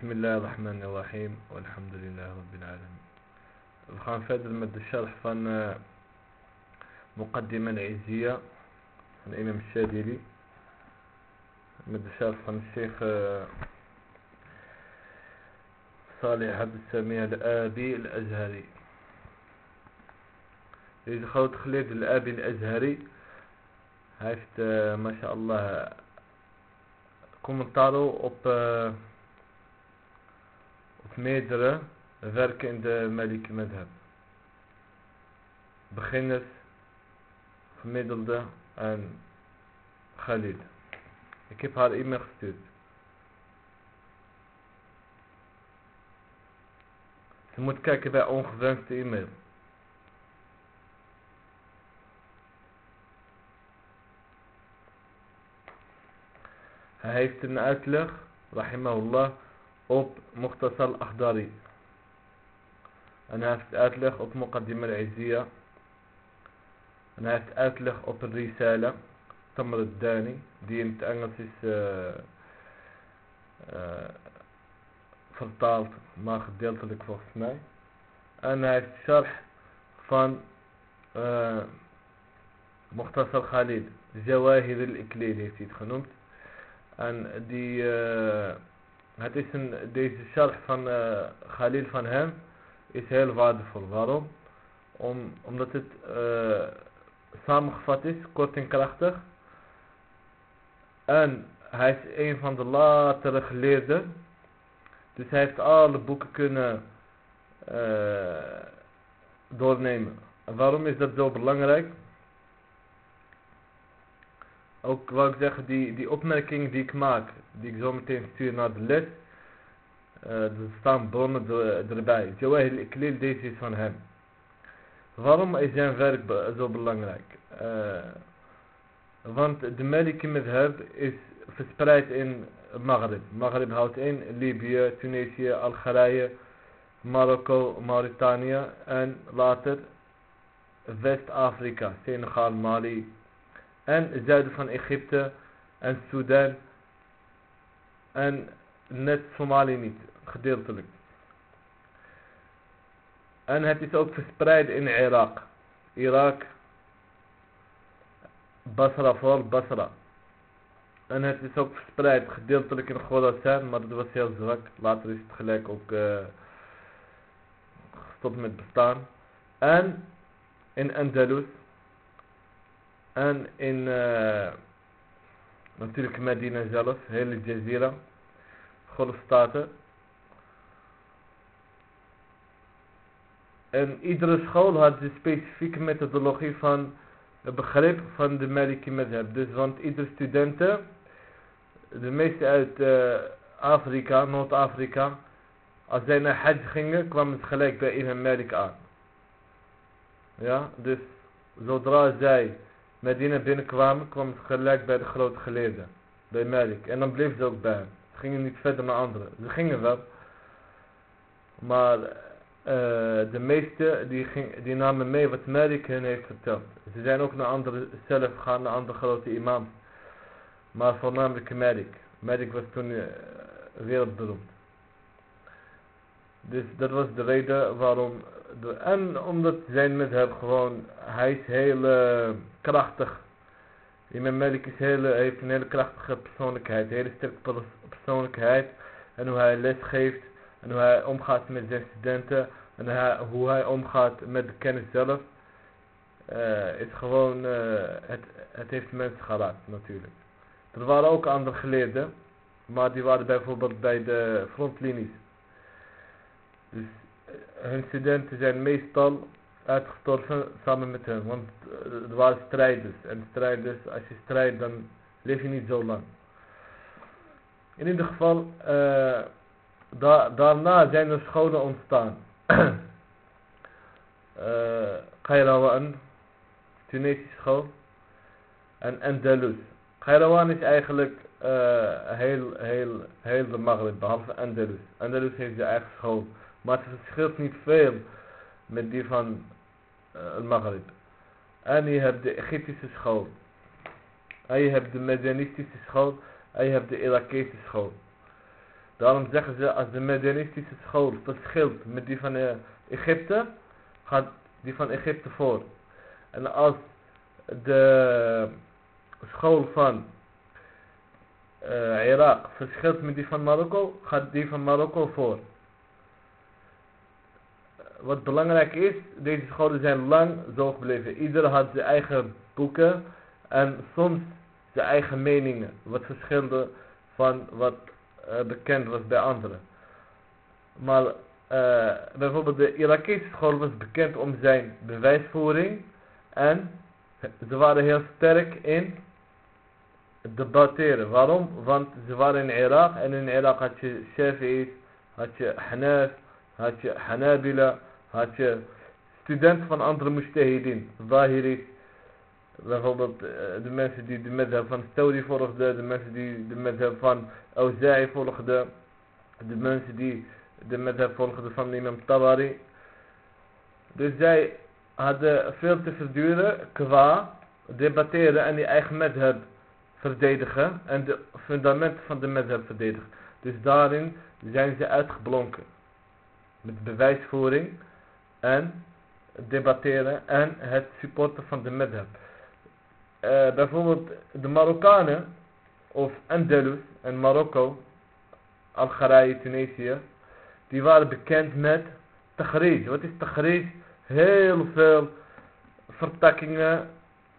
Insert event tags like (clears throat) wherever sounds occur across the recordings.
بسم الله الرحمن الرحيم والحمد لله رب العالمين. الخان في هذا المد الشرح فان مقدمة العزية الإمام الشاذلي. مد الشرح فان الشيخ آه، صالح عبد السميع الآبي الأزهري. إذا خوت خليد الآبي الأزهري. هايفت آه، ما شاء الله كومنتارو أوب آه، meerdere werken in de Maliki Madhab. Beginners, gemiddelde en Khalid. Ik heb haar e-mail gestuurd. Ze moet kijken bij ongewenste e-mail. Hij heeft een uitleg, rahimahullah, op Muqtasal Akhdari. En hij heeft uitleg op Muqaddim al-Izziya. En hij heeft uitleg op een Risala, Tamr al-Dani, die in het Engels is uh, uh, vertaald, maar gedeeltelijk volgens mij. En hij heeft sharh van uh, Muqtasal Khalid, Zawahir al-Iklil heeft hij het genoemd. En die, uh, het is een, deze sharh van uh, Khalil van hem is heel waardevol. Waarom? Om, omdat het uh, samengevat is, kort en krachtig. En hij is een van de latere geleerden. Dus hij heeft alle boeken kunnen doornemen. En waarom is dat zo belangrijk? ook wou ik zeggen, die, die opmerkingen die ik maak, die ik zo meteen stuur naar de les, uh, er staan bronnen er, erbij. Jawahir Iklil, deze is van hem. Waarom is zijn werk zo belangrijk? Uh, want de Maliki Madhab is verspreid in Maghrib. Maghrib houdt in Libië, Tunesië, Algerije, Marokko, Mauritanië en later West-Afrika, Senegal, Mali, en het zuiden van Egypte en Sudan en net Somalië niet, gedeeltelijk. En het is ook verspreid in Irak. Irak, Basra, vooral Basra. En het is ook verspreid gedeeltelijk in Khorasan, maar dat was heel zwak. Later is het gelijk ook uh, gestopt met bestaan. En in Andalus en in uh, natuurlijk Medina zelf, hele Jazira, golfstaten. En iedere school had de specifieke methodologie van het begrip van de Maliki Madhab. Dus want iedere studenten, de meeste uit uh, Afrika, Noord-Afrika, als zij naar Hajj gingen, kwamen ze gelijk bij Imam Malik aan. Ja, dus zodra zij Medina binnenkwamen, kwamen ze gelijk bij de grote geleerden. Bij Malik. En dan bleef ze ook bij hem. Ze gingen niet verder naar anderen. Ze gingen wel. Maar uh, de meeste die, ging, die namen mee wat Malik hen heeft verteld. Ze zijn ook naar andere zelf gegaan, naar andere grote imams. Maar voornamelijk Malik. Malik was toen uh, wereldberoemd. Dus dat was de reden waarom en omdat zijn met hem gewoon, hij is heel uh, krachtig. Imam Malik is heel, heeft een hele krachtige persoonlijkheid, een hele sterke persoonlijkheid. En hoe hij les geeft, en hoe hij omgaat met zijn studenten, en hoe hij omgaat met de kennis zelf. Uh, is gewoon, uh, het, het heeft mensen geraakt natuurlijk. Er waren ook andere geleerden, maar die waren bijvoorbeeld bij de frontlinies. Dus hun studenten zijn meestal uitgestorven samen met hen. Want er waren strijders. En strijders, als je strijdt dan leef je niet zo lang. In ieder geval, uh, da daarna zijn er scholen ontstaan. (clears throat) uh, Kairawan, Tunesische school. En Andalus. Kairawan is eigenlijk uh, heel, heel, heel de Maghrib, behalve Andalus. Andalus heeft zijn eigen school. Maar het verschilt niet veel met die van uh, Maghrib. En je hebt de Egyptische school. En je hebt de Medianistische school. En je hebt de Irakese school. Daarom zeggen ze als de Medianistische school verschilt met die van eh, Egypte, gaat die van Egypte voor. En als de school van uh, Irak verschilt met die van Marokko, gaat die van Marokko voor. Wat belangrijk is, deze scholen zijn lang zo gebleven. Ieder had zijn eigen boeken en soms zijn eigen meningen. Wat verschilde van wat uh, bekend was bij anderen. Maar uh, bijvoorbeeld de Irakese school was bekend om zijn bewijsvoering en ze waren heel sterk in debatteren. Waarom? Want ze waren in Irak en in Irak had je Shafi'is, had je Hanaf, had je Hanabila, had je studenten van andere mujtahidin, Zahiris, bijvoorbeeld eh, de mensen die de medheb van Story volgden, de mensen die de medheb van Auza'i volgden, de mensen die de medheb volgden van imam Tabari. Dus zij hadden veel te verduren qua debatteren en die eigen medheb verdedigen en de fundamenten van de medheb verdedigen. Dus daarin zijn ze uitgeblonken. Met bewijsvoering en debatteren en het supporten van de medheb. Uh, bijvoorbeeld de Marokkanen of Andalus en Marokko, Algerije, Tunesië, die waren bekend met Tagrij. Wat is Tagrij? Heel veel vertakkingen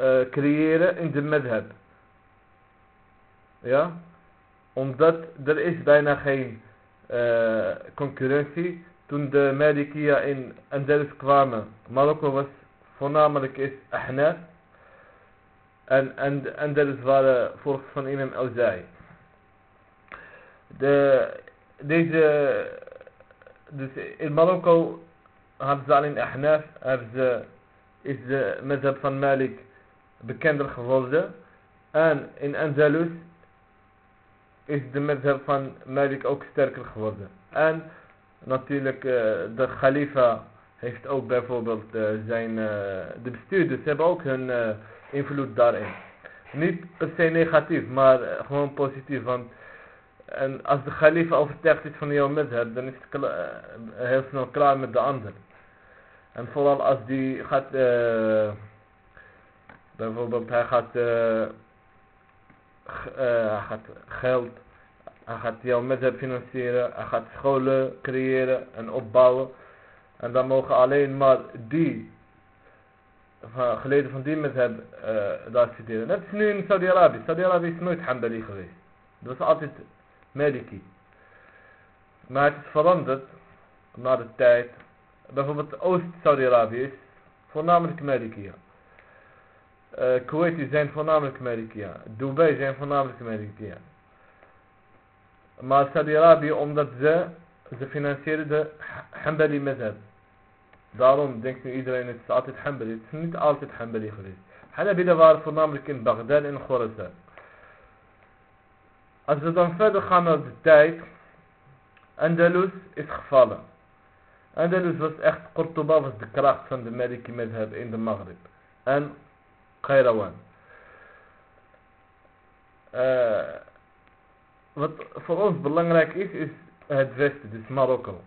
uh, creëren in de medheb. Ja? Omdat er is bijna geen uh, concurrentie. Toen de Malikia in Andalus kwamen, Marokko was voornamelijk is Ahnaf. En, dat waren volgens van imam Auza'i. De, deze, dus in Marokko hebben ze alleen Ahnaf, is de mezhab van Malik bekender geworden. En in Andalus is de mezhab van Malik ook sterker geworden. En natuurlijk uh, de Khalifa heeft ook bijvoorbeeld uh, zijn, uh, de bestuurders hebben ook hun invloed daarin. Niet per se negatief, maar gewoon positief. Want en als de Khalifa overtuigd is van jouw medheb, dan is het heel snel klaar met de ander. En vooral als die gaat, bijvoorbeeld hij gaat, hij gaat geld hij gaat jouw medheb financieren. Hij gaat scholen creëren en opbouwen. En dan mogen alleen maar die geleden van die medheb uh, daar studeren. Net is nu in Saudi-Arabië. Saudi-Arabië is nooit Hanbali geweest. Dat was altijd Maliki. Maar het is veranderd na de tijd. Bijvoorbeeld Oost-Saudi-Arabië is voornamelijk Maliki. Uh, Kuwait zijn voornamelijk Maliki. Dubai zijn voornamelijk Maliki. Maar Saudi-Arabië omdat ze, ze financieren de Hanbali method. Daarom denkt nu iedereen het is altijd Hanbali. Het is niet altijd Hanbali geweest. Hanabila waren voornamelijk in Baghdad en Khorasan. Als we dan verder gaan naar de tijd. Andalus is gevallen. Andalus was echt, Cordoba was de kracht van de Maliki Madhab in de Maghrib. En Qayrawan. Uh, wat voor ons belangrijk is, is het westen, dus Marokko.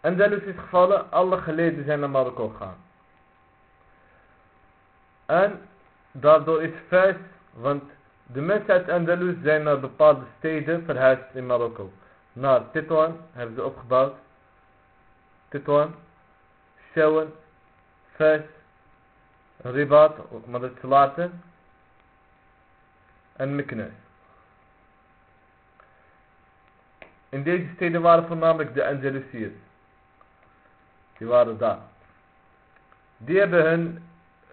Andalus is gevallen, alle geleden zijn naar Marokko gegaan. En daardoor is Fes, want de mensen uit Andalus zijn naar bepaalde steden verhuisd in Marokko. Naar Titouan hebben ze opgebouwd. Titouan, Shewan, Fes, Ribat, maar dat is later. En Meknes. In deze steden waren voornamelijk de Andalusiërs. Die waren daar. Die hebben hun,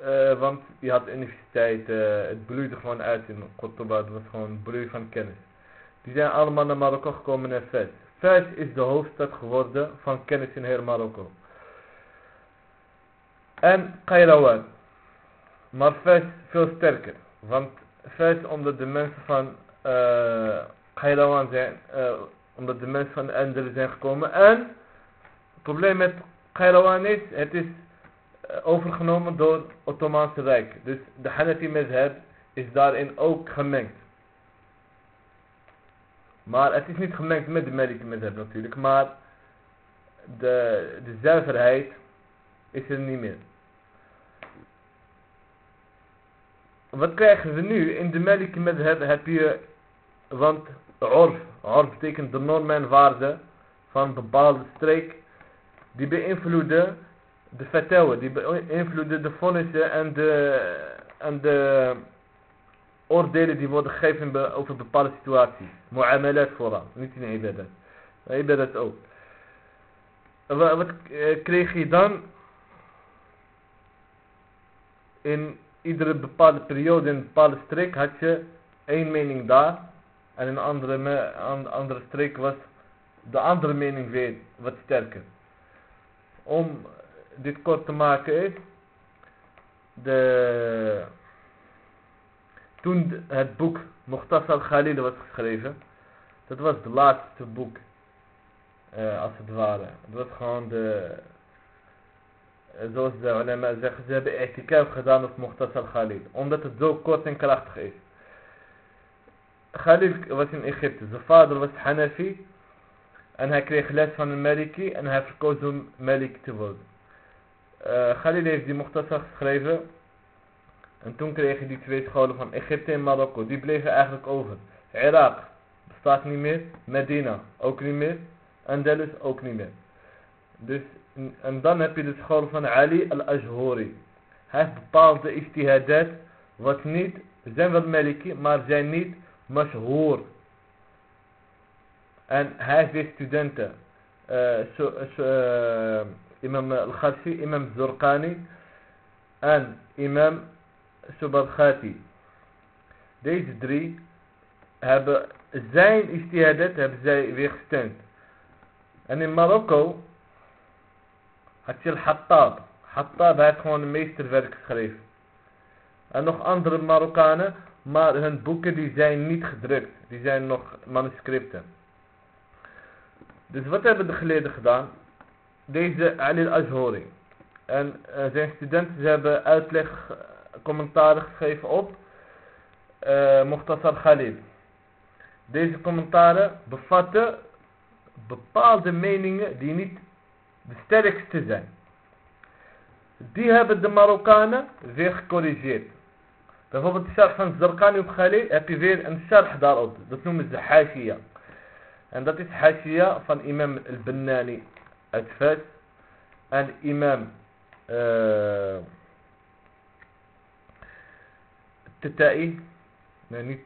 uh, want je had universiteit, uh, het bloeide gewoon uit in Cordoba, het was gewoon bloei van kennis. Die zijn allemaal naar Marokko gekomen naar Fez. Fez is de hoofdstad geworden van kennis in heel Marokko. En Kairawan. Maar Fez veel sterker. Want Fez omdat de mensen van uh, Kairawan zijn, uh, omdat de mensen van de zijn gekomen. En het probleem met Kairouan is, het is eh, overgenomen door het Ottomaanse Rijk. Dus de Hanafi mezheb is daarin ook gemengd. Maar het is niet gemengd met de Maliki Madhab natuurlijk, maar de, de zuiverheid is er niet meer. Wat krijgen we nu? In de Maliki Madhab heb je, want orf, orf betekent de norm en waarde van een bepaalde streek, die beïnvloeden de vertellen, die beïnvloeden de vonnissen en de, en de oordelen die worden gegeven over bepaalde situaties. Mu'amalat vooral, niet in ibadat. Ibadat ook. Wat eh, kreeg je dan? In iedere bepaalde periode, in een bepaalde streek had je één mening daar. En in andere, andere streek was de andere mening weer wat sterker. Om dit kort te maken is, de, toen het boek Mukhtasar Khalil was geschreven, dat was het laatste boek, uh, als het ware. Het was gewoon de, zoals de ulama zeggen, ze hebben etikaf gedaan op Mukhtasar Khalil, omdat het zo kort en krachtig is. Khalil was in Egypte, zijn vader was Hanafi, en hij kreeg les van een Maliki en hij verkoos om Malik te worden. Uh, Khalil heeft die Mukhtasar geschreven. En toen kregen die twee scholen van Egypte en Marokko. Die bleven eigenlijk over. Irak bestaat niet meer. Medina ook niet meer. Andalus ook niet meer. Dus, en dan heb je de school van Ali al-Ajhuri. Hij heeft bepaalde ijtihadat. Wat niet, zijn wel Maliki, maar zijn niet mashhoor. En hij heeft weer studenten. Uh, so, so, uh, imam al-Kharsi, imam Zurqani en imam Subarkhati. Deze drie hebben zijn istihadat hebben zij weer gesteund. En in Marokko had je al-Hattab. Hattab heeft gewoon een meesterwerk geschreven. En nog andere Marokkanen, maar hun boeken die zijn niet gedrukt. Die zijn nog manuscripten. Dus wat hebben de geleerden gedaan? Deze Ali al-Azhori. En uh, zijn studenten hebben uitleg, commentaren geschreven op uh, Mukhtasar Khalil. Deze commentaren bevatten bepaalde meningen die niet de sterkste zijn. Die hebben de Marokkanen weer gecorrigeerd. Bijvoorbeeld de sharh van Zarqani op Khalil heb je weer een sharh daarop. Dat noemen ze Hashia. En dat is Hashia van imam al-Bannani uit Fes. En imam uh, Tatai. Nee, niet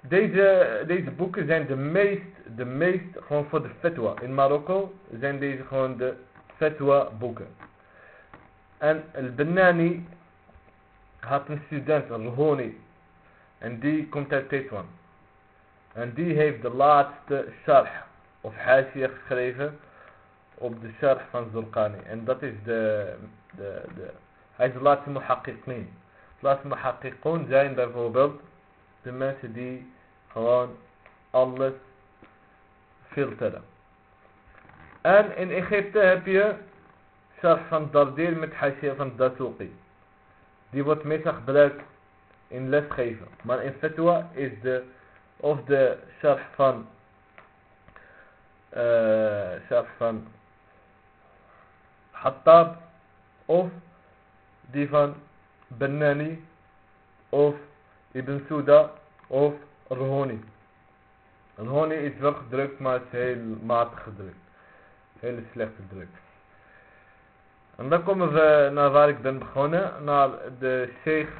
deze, deze boeken zijn de meest, de meest, gewoon voor de fatwa. In Marokko zijn deze gewoon de fatwa boeken. En al-Bannani had een student, al-Honi. En die komt uit Tetwan. En die heeft de laatste sharh of hashia geschreven op de sharh van Zulqani. En dat is de, de, de hij is de laatste muhaqqiqin. De laatste muhaqqiqun zijn bijvoorbeeld سمات دي خوان الله فلتر أن إن اخيبته هبيا شرح فان دردير متحاشية فان داتوقي دي بوت ميتخ بلاك إن لس خيفة مان إن فتوى إز ده أوف ده شرح فان آه، شرح فان حطاب أوف دي فان بناني أوف ابن سودا of Rohoni. Rohoni is wel gedrukt, maar is heel matig gedrukt. Heel slecht gedrukt. En dan komen we naar waar ik ben begonnen, naar de Sheikh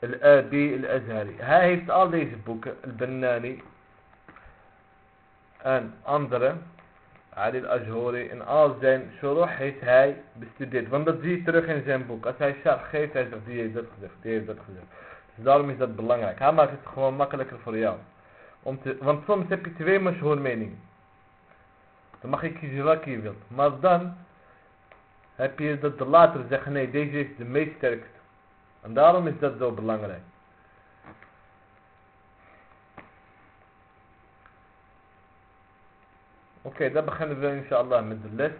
Al-Abi Al-Azhari. Hij heeft al deze boeken, Al-Bannani en andere, Ali Al-Ajhuri, en al zijn shuruh heeft hij bestudeerd. Want dat zie je terug in zijn boek. Als hij sharh geeft, hij zegt, die heeft dat gezegd, die heeft dat gezegd. Dus daarom is dat belangrijk. Hij maakt het gewoon makkelijker voor jou. Om te, want soms heb je twee mashhoor meningen. Dan mag je kiezen welke je wilt. Maar dan heb je dat de later zeggen, nee, deze is de meest sterkste. En daarom is dat zo belangrijk. Oké, okay, dan beginnen we inshallah met de les.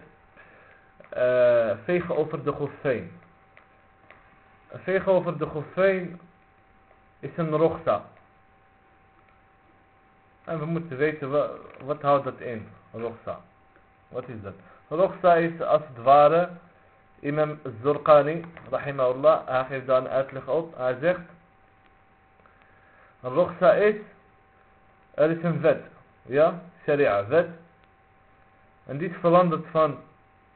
uh, vegen over de goffeen. Vegen over de goffeen is een rogsa. En we moeten weten, wat, houdt dat in, rogsa? Wat is dat? Rogsa is als het ware, imam Zurqani, rahimahullah, hij geeft daar een uitleg op. Hij zegt, rogsa is, er is een wet, ja, sharia, wet. En die is veranderd van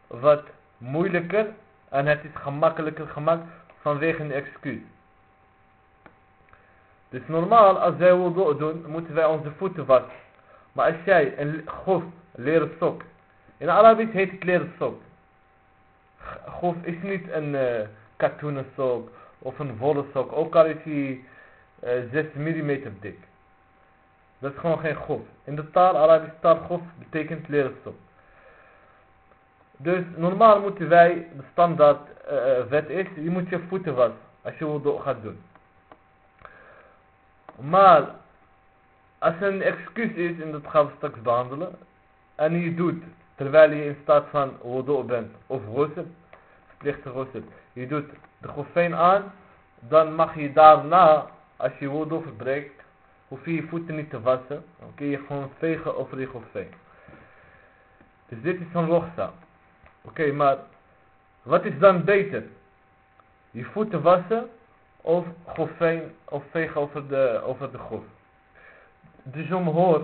wat moeilijker en het is gemakkelijker gemaakt vanwege een excuus. Dus normaal, als wij wudu doen, moeten wij onze voeten wassen. Maar als jij een gof, leren sok. In Arabisch heet het leren sok. Gof is niet een uh, katoenen sok of een wollen sok. Ook al is hij uh, 6 mm dik. Dat is gewoon geen gof. In de taal, Arabisch taal, gof betekent leren sok. Dus normaal moeten wij, de standaard uh, wet is, je moet je voeten wassen als je wudu gaat doen. Maar als een excuus is, en dat gaan we straks behandelen, en je doet terwijl je in staat van wudu bent, of ghusl, verplichte ghusl, je doet de gofijn aan, dan mag je daarna, als je wudu verbreekt, hoef je je voeten niet te wassen, dan kun je gewoon vegen over je gofijn. Dus dit is een rogsa. Oké, maar wat is dan beter? Je voeten wassen of gofijn of vegen over de, over de gof. De jumhur,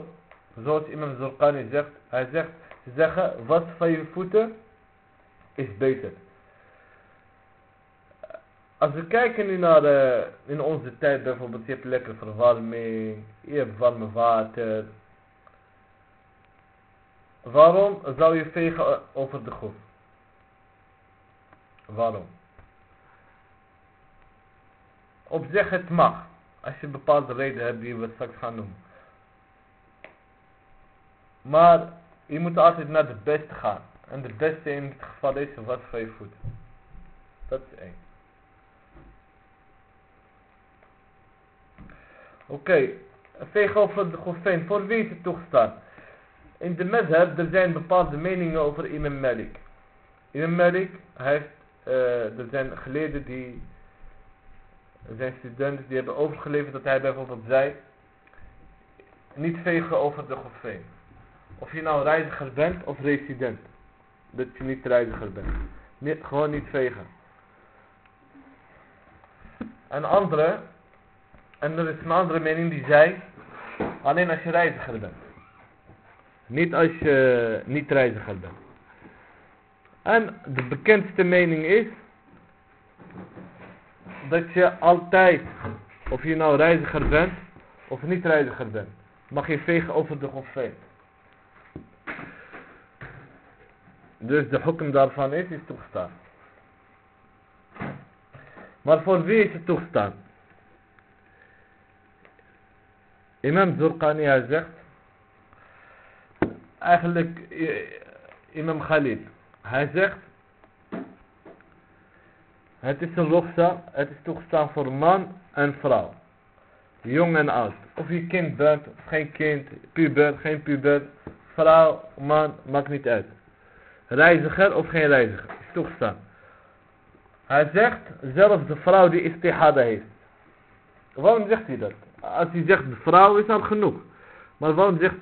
zoals imam Zurqani zegt, hij zegt, ze zeggen, was van je voeten is beter. Als we kijken nu naar uh, in onze tijd bijvoorbeeld, je hebt lekker verwarming, je hebt warme water. Waarom zou je vegen over de gof? Waarom? Op zich het mag. Als je bepaalde reden hebt die we straks gaan noemen. Maar je moet altijd naar de beste gaan. En de beste in het geval is wat van je voet. Dat is één. Oké, okay. veeg over de gofijn. Voor wie is het toegestaan? In de mezheb, er zijn bepaalde meningen over Imam Malik. Imam Malik, heeft, uh, er zijn geleden die er zijn studenten die hebben overgeleverd dat hij bijvoorbeeld zei, niet vegen over de gofeen. Of je nou reiziger bent of resident. Dat je niet reiziger bent. Niet, gewoon niet vegen. Een andere, en er is een andere mening die zei, alleen als je reiziger bent. Niet als je niet reiziger bent. En de bekendste mening is dat je altijd, of je nou reiziger bent of niet reiziger bent, mag je vegen over de gofijn. Dus de hukum daarvan is, toegestaan. Maar voor wie is het toegestaan? Imam Zurqani zegt, eigenlijk Imam Khalid, hij zegt, het is een rofsa, het is toegestaan voor man en vrouw. Jong en oud. Of je kind bent, geen kind, puber, geen puber, vrouw, man, maakt niet uit. Reiziger of geen reiziger, is toegestaan. Hij zegt, zelfs de vrouw die istihada heeft. Waarom zegt hij dat? Als hij zegt de vrouw is al genoeg. Maar waarom zegt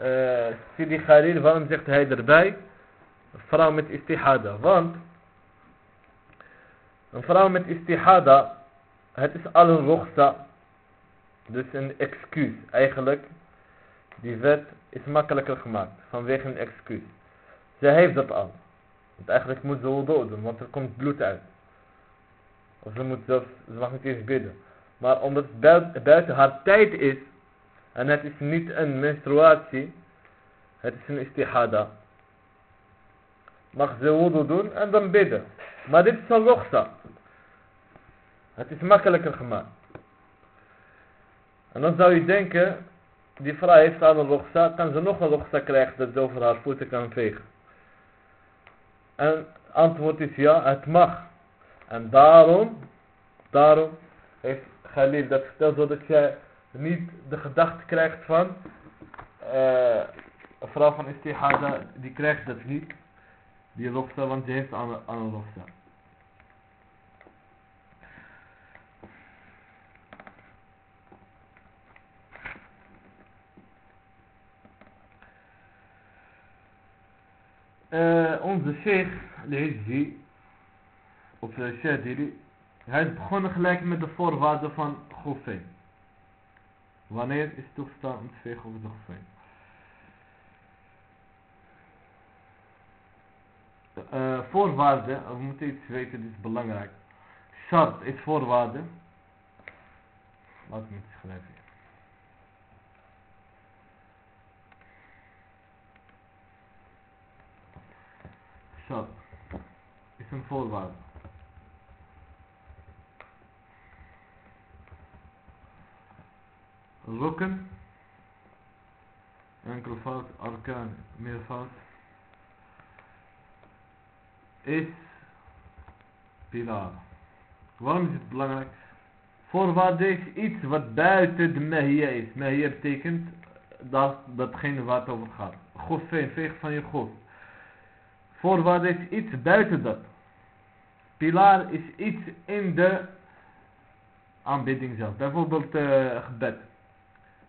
uh, Sidi Khalil, waarom zegt hij erbij? Vrouw met istihada. Want een vrouw met istihada, het is al een rogsa. Dus een excuus eigenlijk. Die wet is makkelijker gemaakt vanwege een excuus. Zij heeft dat al. Want eigenlijk moet ze wudu doen, want er komt bloed uit. Of ze moet zelfs, ze mag niet eens bidden. Maar omdat het buiten haar tijd is, en het is niet een menstruatie, het is een istihada. Mag ze wudu doen en dan bidden. Maar dit is een rogsa. Het is makkelijker gemaakt. En dan zou je denken, die vrouw heeft al een rogsa, kan ze nog een rogsa krijgen dat ze over haar voeten kan vegen. En antwoord is ja, het mag. En daarom, daarom heeft Khalil dat verteld zodat jij niet de gedachte krijgt van uh, een vrouw van istihada, die krijgt dat niet. Die rofsa, want ze heeft aan, aan een. Uh, onze sheikh, Lehizzi, of uh, Shadili, hij is begonnen gelijk met de voorwaarden van Gofeen. Wanneer is toegestaan om te vegen over de? Uh, voorwaarden, we moeten iets weten, dit is belangrijk. Shart is voorwaarde. Laat me het schrijven. Shart is een voorwaarde. Rokken, enkelvoud, arkaan, meervoud, is pilaar. Waarom is het belangrijk? Voorwaarde is iets wat buiten de mahia is. Mahia betekent dat, datgene waar het over gaat. Goffeen, veeg van je god. Voorwaarde is iets buiten dat. Pilaar is iets in de aanbidding zelf. Bijvoorbeeld uh, gebed.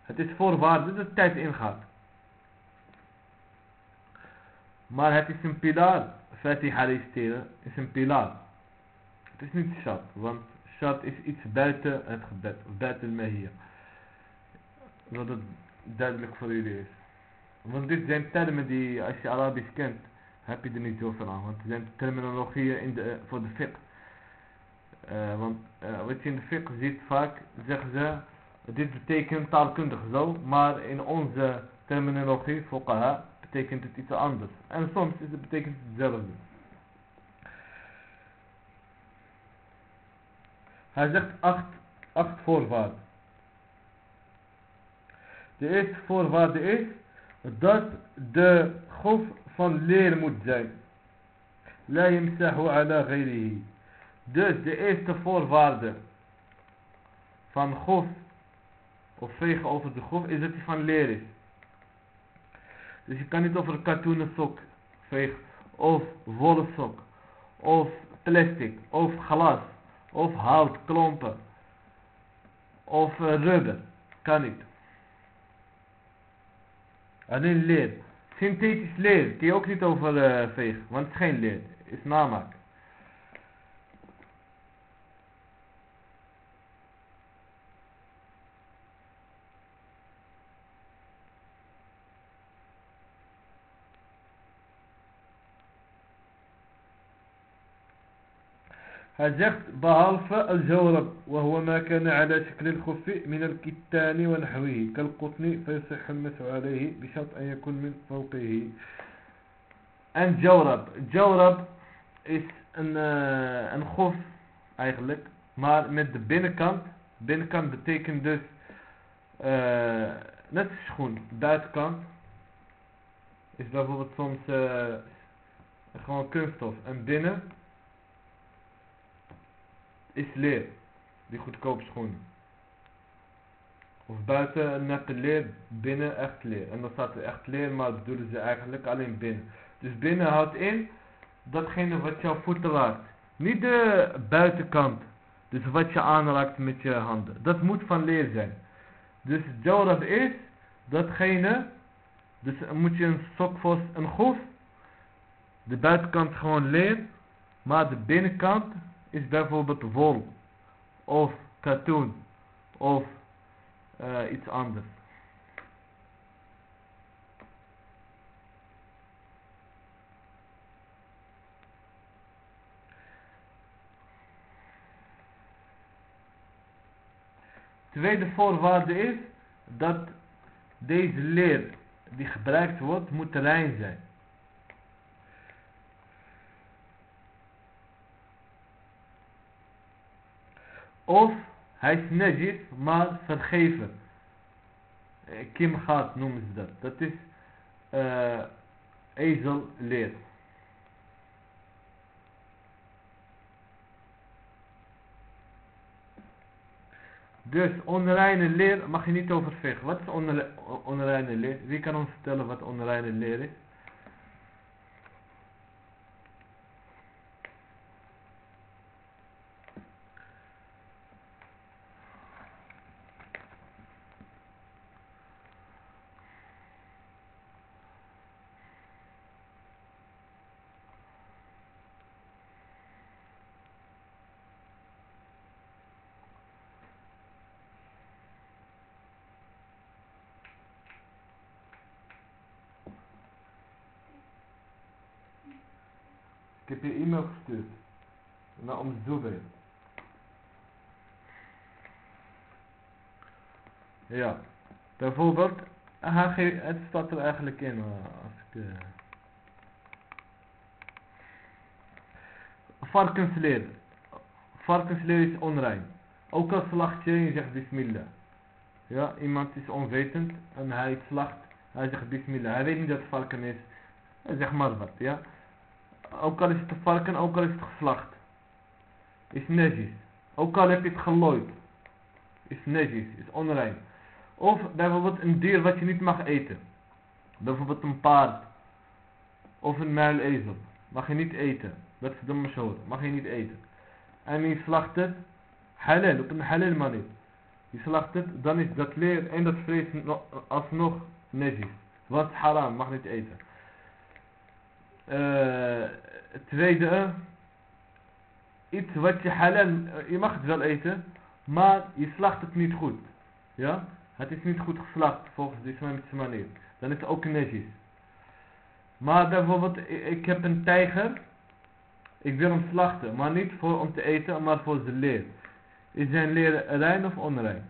Het is voorwaarde dat de tijd ingaat. Maar het is een pilaar. Fatiha reciteren is een pilaar. Het is niet shat. Want shat is iets buiten het gebed. Of buiten hier. Dat het duidelijk voor jullie is. Want dit zijn termen die als je Arabisch kent. Heb je er niet zoveel aan. Want het zijn terminologieën in de, voor de fiqh. Uh, want uh, wat je in de fiqh ziet vaak zeggen ze dit betekent taalkundig zo, maar in onze terminologie, fuqaha, betekent het iets anders. En soms is het betekent hetzelfde. Hij zegt acht, acht voorwaarden. De eerste voorwaarde is dat de golf van leer moet zijn. La yamsahu ala ghayrihi. Dus de eerste voorwaarde van golf of vegen over de groef is dat hij van leer is. Dus je kan niet over een katoenen sok vegen of wollen sok of plastic of glas of hout, klompen of uh, rubber. Kan niet. Alleen leer. Synthetisch leer kun je ook niet over uh, vegen, want het is geen leer, het is namaak. أزخت ضعف الجورب وهو ما كان على شكل الخف من الكتان ونحوه كالقطن فيصح المس عليه بشرط أن يكون من فوقه. أن جورب جورب إس أن أن خف أيغلك ما مد بين كام بين كام بتيكن دس نفس الشخون دات كام إذا فوت سومس أخوان كونستوف أم دينر is leer. Die goedkope schoenen. Of buiten nette leer, binnen echt leer. En dan staat er echt leer, maar bedoelen ze eigenlijk alleen binnen. Dus binnen houdt in datgene wat jouw voeten raakt. Niet de buitenkant. Dus wat je aanraakt met je handen. Dat moet van leer zijn. Dus jawrab is datgene. Dus moet je een sok voor een groef. De buitenkant gewoon leer. Maar de binnenkant is bijvoorbeeld wol of katoen of uh, iets anders. Tweede voorwaarde is dat deze leer die gebruikt wordt moet rein zijn. Of hij is najis, maar vergeven. Eh, Kim gaat noemen ze dat. Dat is uh, ezelleer. Dus onreine leer mag je niet overvegen. Wat is onreine leer? Wie kan ons vertellen wat onreine leer is? heb je e-mail gestuurd. Nou, om zoveel. Ja. Bijvoorbeeld, het staat er eigenlijk in. eh, Als ik, eh, Varkensleer. Varkensleer is onrein. Ook al slacht je je zegt bismillah. Ja, iemand is onwetend en hij slacht. Hij zegt bismillah. Hij weet niet dat het varken is. Hij zegt maar wat, ja. Ook al is het varken, ook al is het geslacht. Is negis. Ook al heb je het gelooid. Is negis, is onrein. Of bijvoorbeeld een dier wat je niet mag eten. Bijvoorbeeld een paard. Of een muilezel. Mag je niet eten. Dat is de mashhoor. Mag je niet eten. En je slacht het halal, op een halal manier. Je slacht het, dan is dat leer en dat vlees no- alsnog negis. Want haram, mag niet eten. Eh, het tweede, iets wat je halal, je mag het wel eten, maar je slacht het niet goed. Ja? Het is niet goed geslacht volgens de islamitische manier. Dan is het ook negis. Maar bijvoorbeeld, ik heb een tijger. Ik wil hem slachten, maar niet voor om te eten, maar voor zijn leer. Is zijn leer rein of onrein?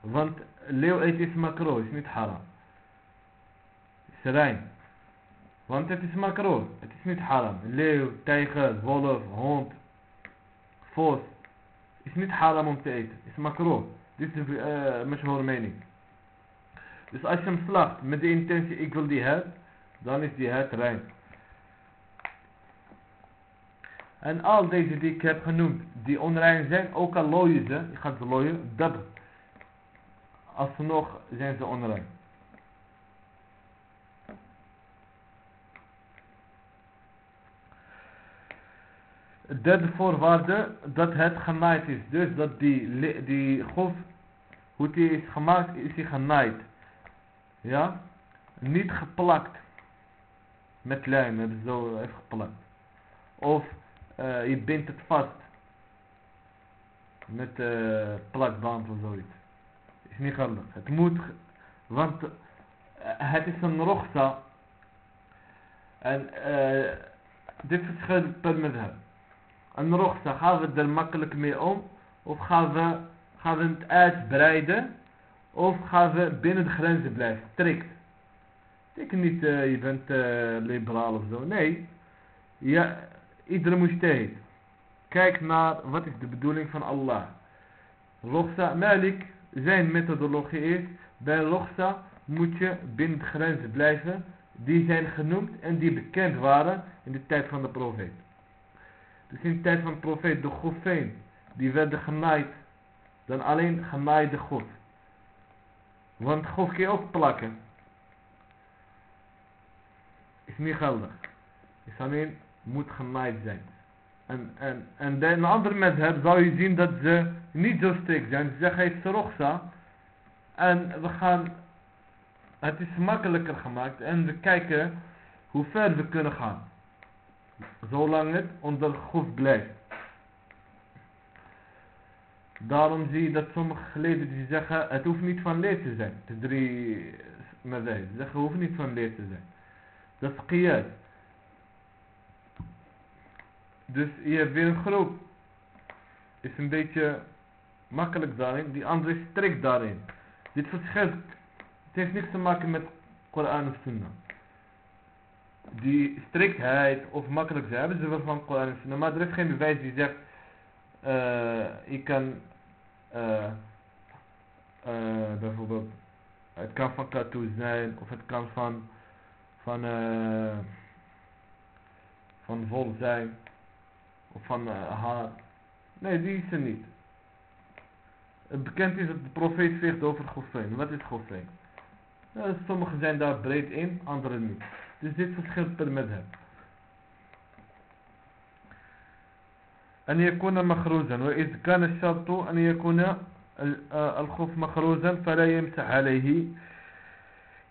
Want leeuw eten is makro, is niet haram. Is rein. Want het is makro, het is niet haram. Leeuw, tijger, wolf, hond, vos. Is niet haram om te eten, is makro. Dit is de uh, mashhoor mening. Dus als je hem slacht met de intentie ik wil die het, dan is die het rein. En al deze die ik heb genoemd, die onrein zijn, ook al looien ze, je gaat ze looien, dat alsnog zijn ze onrein. Derde voorwaarde, dat het genaaid is. Dus dat die, die gof, hoe die is gemaakt, is die genaaid. Ja? Niet geplakt. Met lijm, hebben ze zo even geplakt. Of eh, je bindt het vast. Met eh plakband of zoiets. Is niet geldig. Het moet, want eh, het is een rochsa. En dit verschilt per madhab. Een rochsa, gaan we er makkelijk mee om? Of gaan we, gaan het uitbreiden? Of gaan we binnen de grenzen blijven? Strikt. Betekent niet, eh, je bent eh, liberaal of zo. Nee. Ja, iedere mujtahid. Kijk naar wat is de bedoeling van Allah. Rochsa Malik, zijn methodologie is, bij Rochsa moet je binnen de grenzen blijven. Die zijn genoemd en die bekend waren in de tijd van de profeet. Dus in de tijd van de profeet, de gofeen, die werden genaaid. Dan alleen genaaide gof. Want gof kun je ook plakken. Is niet geldig. Is alleen moet genaaid zijn. En, en, en bij een andere method zou je zien dat ze niet zo strikt zijn. Ze zeggen het rochsa. En we gaan, het is makkelijker gemaakt. En we kijken hoe ver we kunnen gaan. Zolang het onder groef blijft. Daarom zie je dat sommige geleden die zeggen het hoeft niet van leer te zijn. De drie. Ze zeggen het hoeft niet van leer te zijn. Dat is qiyas. Dus je hebt weer een groep. Is een beetje makkelijk daarin. Die andere is strikt daarin. Dit verschilt. Het heeft niks te maken met Koran of Sunnah. Die striktheid of makkelijk zijn hebben ze wel van Koran en Sunnah. Maar er is geen bewijs die zegt. eh je kan. eh eh bijvoorbeeld. Het kan van katoen zijn. Of het kan van. Van. van vol zijn. Of van haar. Nee, die is er niet. Het bekend is dat de profeet zegt over Gofeen. Wat is? Nou, sommigen zijn daar breed in, anderen niet. تزيد في خلط المذهب. أن يكون مخروزا وإذ كان الشرط أن يكون آه، الخوف مخروزا فلا يمسح عليه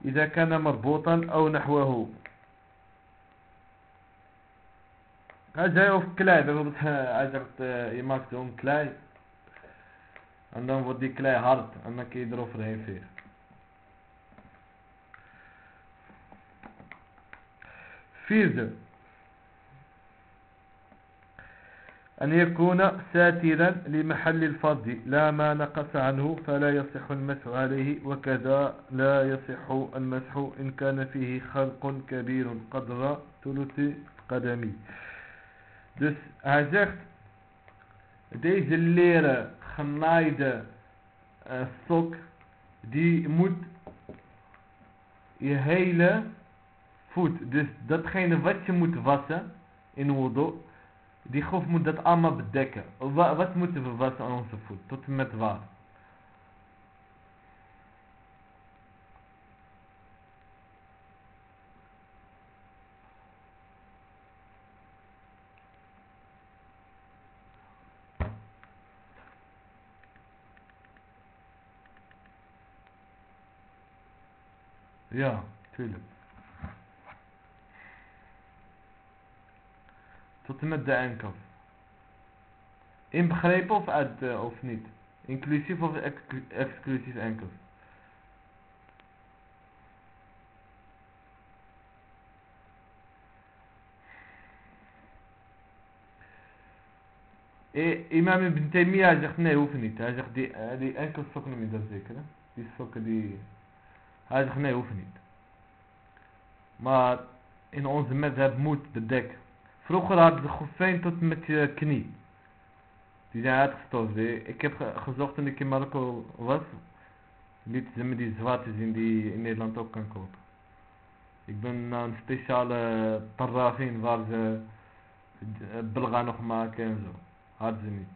إذا كان مربوطا أو نحوه. جايو في كلاي دابا عجبت إيماكتهم كلاي. عندهم بودي كلاي هارد أما يدرو فريم فيه Vierde. أن يكون ساترا لمحل الفرد لا ما نقص عنه فلا يصح المسح عليه وكذا لا يصح المسح إن كان فيه خلق كبير قدر ثلث قدمي Dus hij genaaide uh, sok, die moet je hele voet, dus datgene wat je moet wassen in wudu, die golf moet dat allemaal bedekken. Wat, wat moeten we wassen aan onze voet? Tot en met waar? Ja, tuurlijk. Tot en met de enkel. Inbegrepen of, uit, uh, of niet? Inclusief of exclu exclusief enkel? Imam Ibn Taymiyyah zegt nee, hoeft niet. Hij zegt die, uh, die enkel sokken je dat zeker. Die sokken die... Hij zegt nee, hoeft niet. Maar in onze met moet bedekken. Vroeger hadden ze geveen tot met je knie. Die zijn uitgestoten. Ik heb gezocht toen ik in Marokko was. Liet ze me die zwarte zien die in Nederland ook kan kopen. Ik ben naar een speciale parafin waar ze bulga nog maken en zo. Hadden ze niet.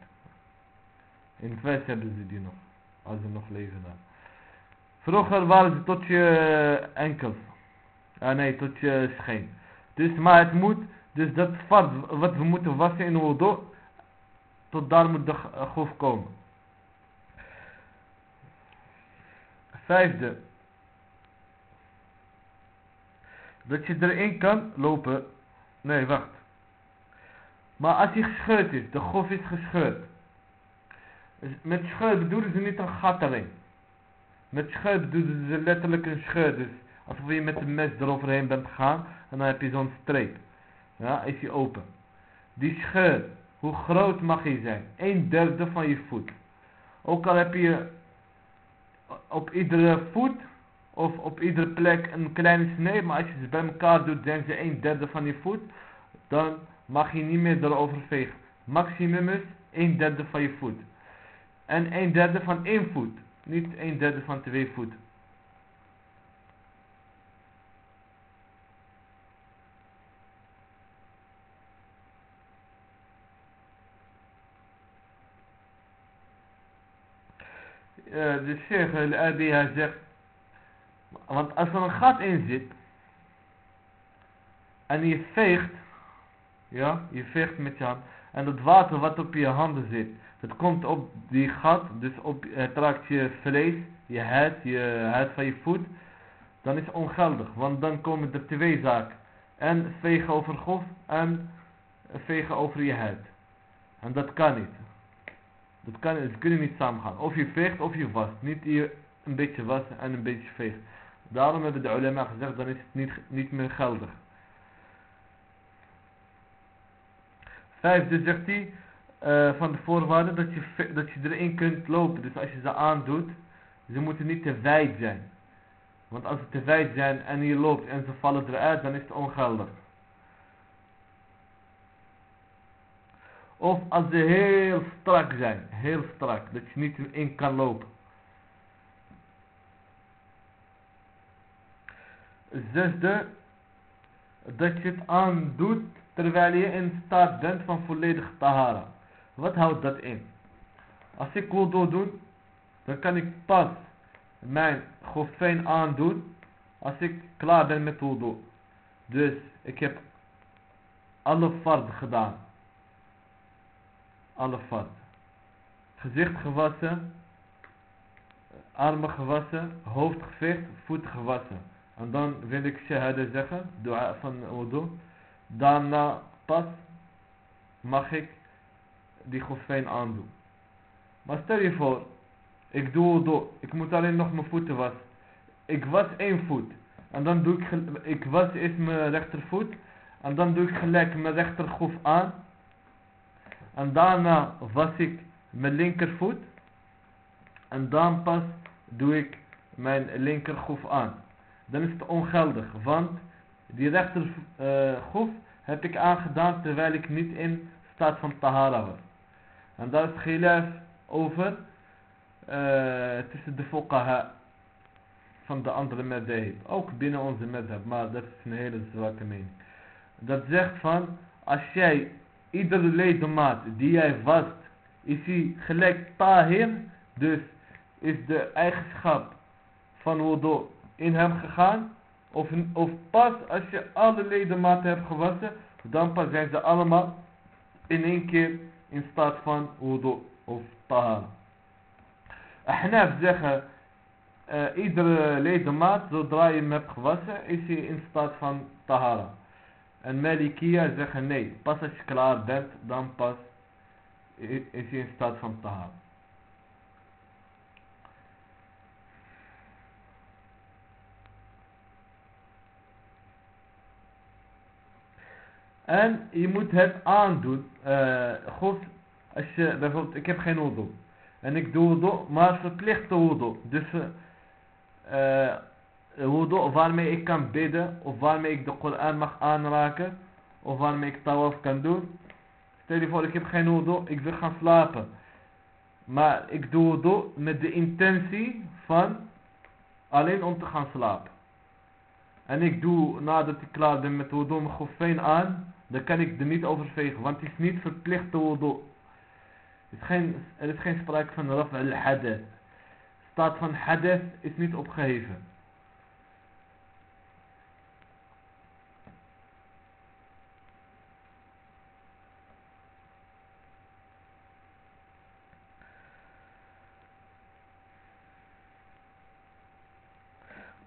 In West hebben ze die nog. Als ze nog leven daar. Vroeger waren ze tot je enkels. Ah nee, tot je scheen. Dus maar het moet dus dat vat wat we moeten wassen in wudu, tot daar moet de golf komen. Vijfde. Dat je erin kan lopen. Nee, wacht. Maar als hij gescheurd is, de golf is gescheurd. Dus met scheur bedoelen ze niet een gat erin. Met scheur bedoelen ze letterlijk een scheur. Dus alsof je met een mes eroverheen bent gegaan en dan heb je zo'n streep. Ja, is hij open. Die scheur, hoe groot mag hij zijn? Een derde van je voet. Ook al heb je op iedere voet of op iedere plek een kleine snee, maar als je ze bij elkaar doet, zijn ze een derde van je voet, dan mag je niet meer erover vegen. Maximum is een derde van je voet. En een derde van één voet, niet een derde van twee voet. De sheikh al-Abi hij zegt, want als er een gat in zit, en je veegt, ja, je veegt met je hand, en het water wat op je handen zit, dat komt op die gat, dus op, het raakt je vlees, je huid, je huid van je voet, dan is ongeldig, want dan komen er twee zaken. En vegen over golf en vegen over je huid. En dat kan niet. Dat, kan, dat kunnen niet samen gaan. Of je veegt of je vast. Niet je een beetje wassen en een beetje veegt. Daarom hebben de ulema gezegd, dan is het niet, niet meer geldig. Vijfde zegt hij, uh, van de voorwaarden, dat je, dat je erin kunt lopen. Dus als je ze aandoet, ze moeten niet te wijd zijn. Want als ze te wijd zijn en je loopt en ze vallen eruit, dan is het ongeldig. Of als ze heel strak zijn. Heel strak. Dat je niet in kan lopen. Zesde. Dat je het aandoet terwijl je in staat bent van volledig tahara. Wat houdt dat in? Als ik wudu doe, dan kan ik pas mijn gofijn aandoen als ik klaar ben met wudu. Dus ik heb alle fard gedaan vat. Gezicht gewassen, armen gewassen, hoofd geveegd, voet gewassen. En dan wil ik shahada zeggen, dua van wudu. Daarna pas mag ik die gofijn aandoen. Maar stel je voor, ik doe wudu, ik moet alleen nog mijn voeten wassen. Ik was één voet. En dan doe ik, ik was eerst mijn rechtervoet. En dan doe ik gelijk mijn rechtergroef aan. En daarna was ik mijn linkervoet. En dan pas doe ik mijn linkergroef aan. Dan is het ongeldig. Want die rechtergroef heb ik aangedaan terwijl ik niet in staat van tahara was. En daar is gilaf over uh, tussen de fuqaha van de andere madhab. Ook binnen onze madhab, maar dat is een hele zwakke mening. Dat zegt van, als jij iedere ledemaat die jij vast, is hij gelijk tahir, dus is de eigenschap van wudu in hem gegaan, of, pas als je alle ledematen hebt gewassen, dan zijn ze allemaal in één keer in staat van wudu of tahara. Ahnaf zeggen, uh, iedere ledemaat, zodra je hem hebt gewassen, is hij in staat van tahara. En Malikia zeggen nee, pas als je klaar bent, dan pas is hij in staat van tahara. En je moet het aandoen. Uh, goed, als je bijvoorbeeld, ik heb geen wudu. En ik doe wudu, maar verplichte wudu. Dus uh, wudu waarmee ik kan bidden. Of waarmee ik de Koran mag aanraken. Of waarmee ik tawaf kan doen. Stel je voor, ik heb geen wudu, ik wil gaan slapen. Maar ik doe wudu met de intentie van alleen om te gaan slapen. En ik doe nadat ik klaar ben met wudu mijn gofijn aan dan kan ik er niet over vegen, want het is niet verplicht te wudu. Er is geen, geen sprake van raf al-hadith. Staat van hadith is niet opgeheven.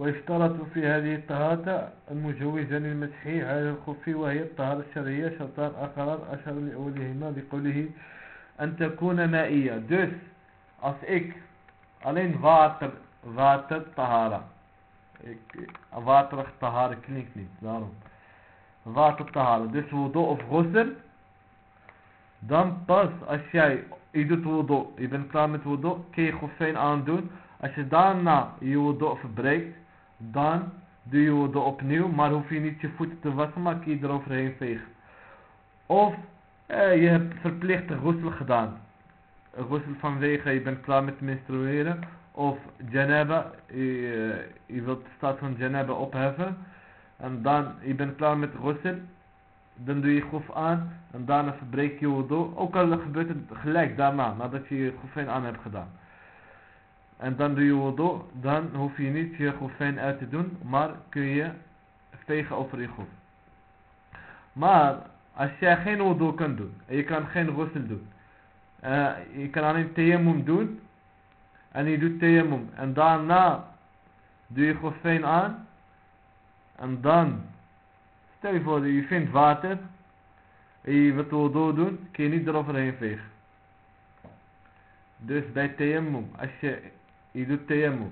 ويشترط في هذه الطهارة المجوزة للمسحي على الخف وهي الطهارة الشرعية شرطان آخران أشار لأولهما بقوله أن تكون مائية. دوس أس إك ألين فاتر فاتر طهارة. فاتر طهارة كلين كلين دارو فاتر طهارة. دوس وضوء في غسل دم بس أشياء إذا توضو إذا كلامة وضوء كي خفين أندون أشدانا يوضوء في بريك dan doe je wudu opnieuw, maar hoef je niet je voeten te wassen, maar kun je eroverheen vegen. Of eh, je hebt verplichte ghusl gedaan. Een ghusl vanwege je bent klaar met menstrueren. Of janaba, je, eh, je wilt de staat van janaba opheffen. En dan, je bent klaar met ghusl. Dan doe je groef aan en daarna verbreek je wudu. Ook al gebeurt het gelijk daarna, nadat je je groef aan hebt gedaan en dan doe je wudu, dan hoef je niet je gofijn uit te doen, maar kun je vegen over je groef. Maar als jij geen wudu kan doen, en je kan geen ghusl doen, uh, je kan alleen tayammum doen, en je doet tayammum, en daarna doe je gofijn aan, en dan, stel je voor, je vindt water, en je wilt wudu doen, kun je niet eroverheen vegen. Dus bij tayammum, als je ايد التيمم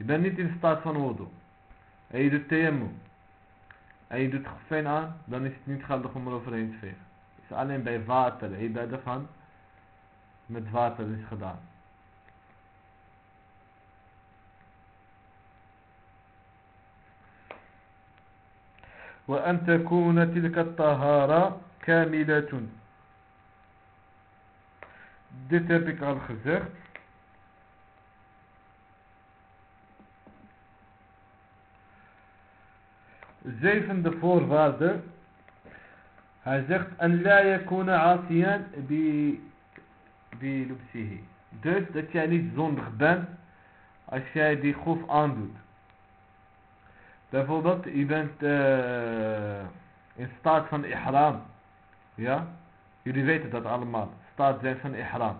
يبقى نيت نستعد فنوضو ايد التيمم ايد تخفين عن dan is het niet geldig om erover heen te vegen. Het is alleen bij water, ibadah daarvan met water is gedaan. وأن تكون تلك الطهارة كاملة dit heb ik al gezegd zevende voorwaarde. Hij zegt, en la yakuna bi, bi. Dus dat jij niet zondig bent als jij die groef aandoet. Bijvoorbeeld, je bent uh, in staat van ihram. Ja? Jullie weten dat allemaal. Staat zijn van ihram.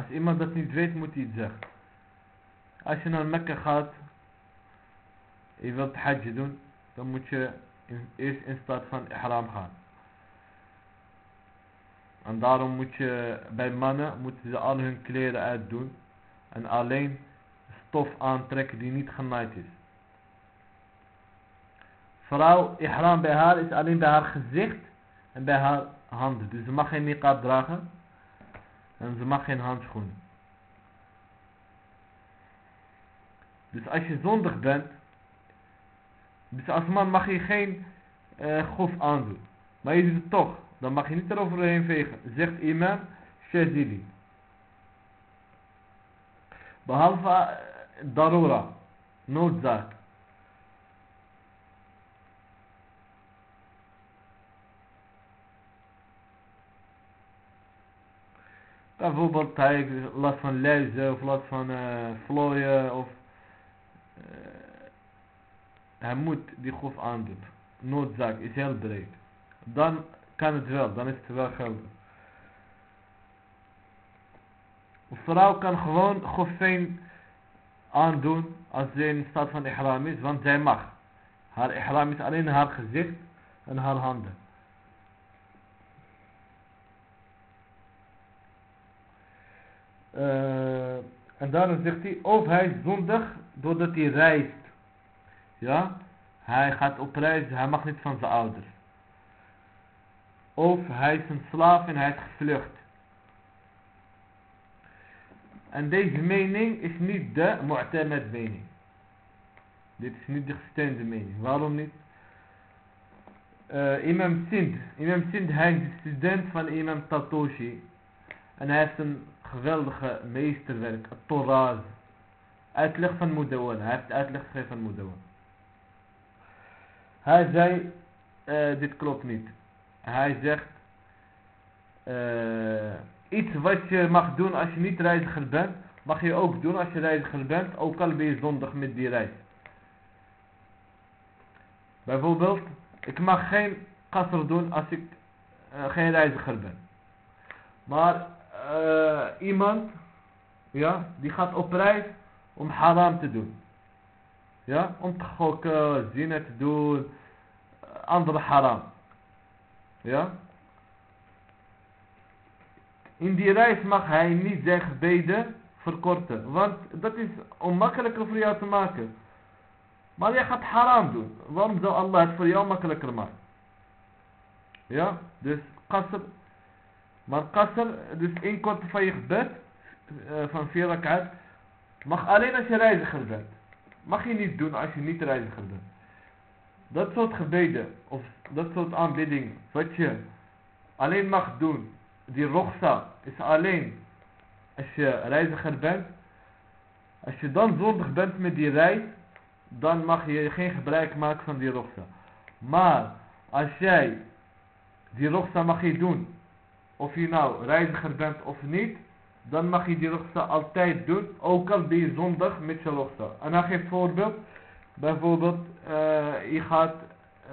Als iemand dat niet weet, moet hij het zeggen. Als je naar Mekka gaat, je wilt hajj doen, dan moet je in, eerst in staat van ihram gaan. En daarom moet je, bij mannen, moeten ze al hun kleren uitdoen. En alleen stof aantrekken die niet genaaid is. Vrouw, ihram bij haar is alleen bij haar gezicht en bij haar handen. Dus ze mag geen niqab dragen. En ze mag geen handschoenen. Dus als je zondig bent. Dus als man mag je geen uh, gof aandoen. Maar je doet het toch. Dan mag je niet eroverheen vegen. Zegt imam Shazili. Behalve uh, darura. Noodzaak. Bijvoorbeeld hij heeft last van luizen of last van uh, of uh, hij moet die groef aandoen. Noodzaak is heel breed. Dan kan het wel, dan is het wel geldig. Een vrouw kan gewoon gofeen aandoen als ze in staat van ihram is, want zij mag. Haar ihram is alleen haar gezicht en haar handen. Uh, en daarom zegt hij, of hij is zondig doordat hij reist. Ja, hij gaat op reis, hij mag niet van zijn ouders. Of hij is een slaaf en hij is gevlucht. En deze mening is niet de mu'tamad mening. Dit is niet de gesteunde mening. Waarom niet? Uh, imam Sindh. Imam Sindh, hij is de student van imam Tatoshi. En hij heeft een geweldige meesterwerk, het Torah. Uitleg van Mudawan. Hij heeft uitleg gegeven van. Hij zei, uh, dit klopt niet. Hij zegt, uh, iets wat je mag doen als je niet reiziger bent, mag je ook doen als je reiziger bent, ook al ben je zondig met die reis. Bijvoorbeeld, ik mag geen kasser doen als ik uh, geen reiziger ben. Maar uh, iemand, ja, die gaat op reis om haram te doen. Ja, om te gokken, zina te doen, andere haram. Ja. In die reis mag hij niet zijn gebeden verkorten. Want dat is onmakkelijker voor jou te maken. Maar jij gaat haram doen. Waarom zou Allah het voor jou makkelijker maken? Ja, dus qasr maar qasr, dus inkorten van je gebed, uh, van vier rakat, mag alleen als je reiziger bent. Mag je niet doen als je niet reiziger bent. Dat soort gebeden, of dat soort aanbidding, wat je alleen mag doen, die rochsa, is alleen als je reiziger bent. Als je dan zondig bent met die reis, dan mag je geen gebruik maken van die rochsa. Maar als jij die rochsa mag je doen of je nou reiziger bent of niet, dan mag je die rugza altijd doen, ook al ben je zondag met je rugza. En dan geeft voorbeeld, bijvoorbeeld, uh, je gaat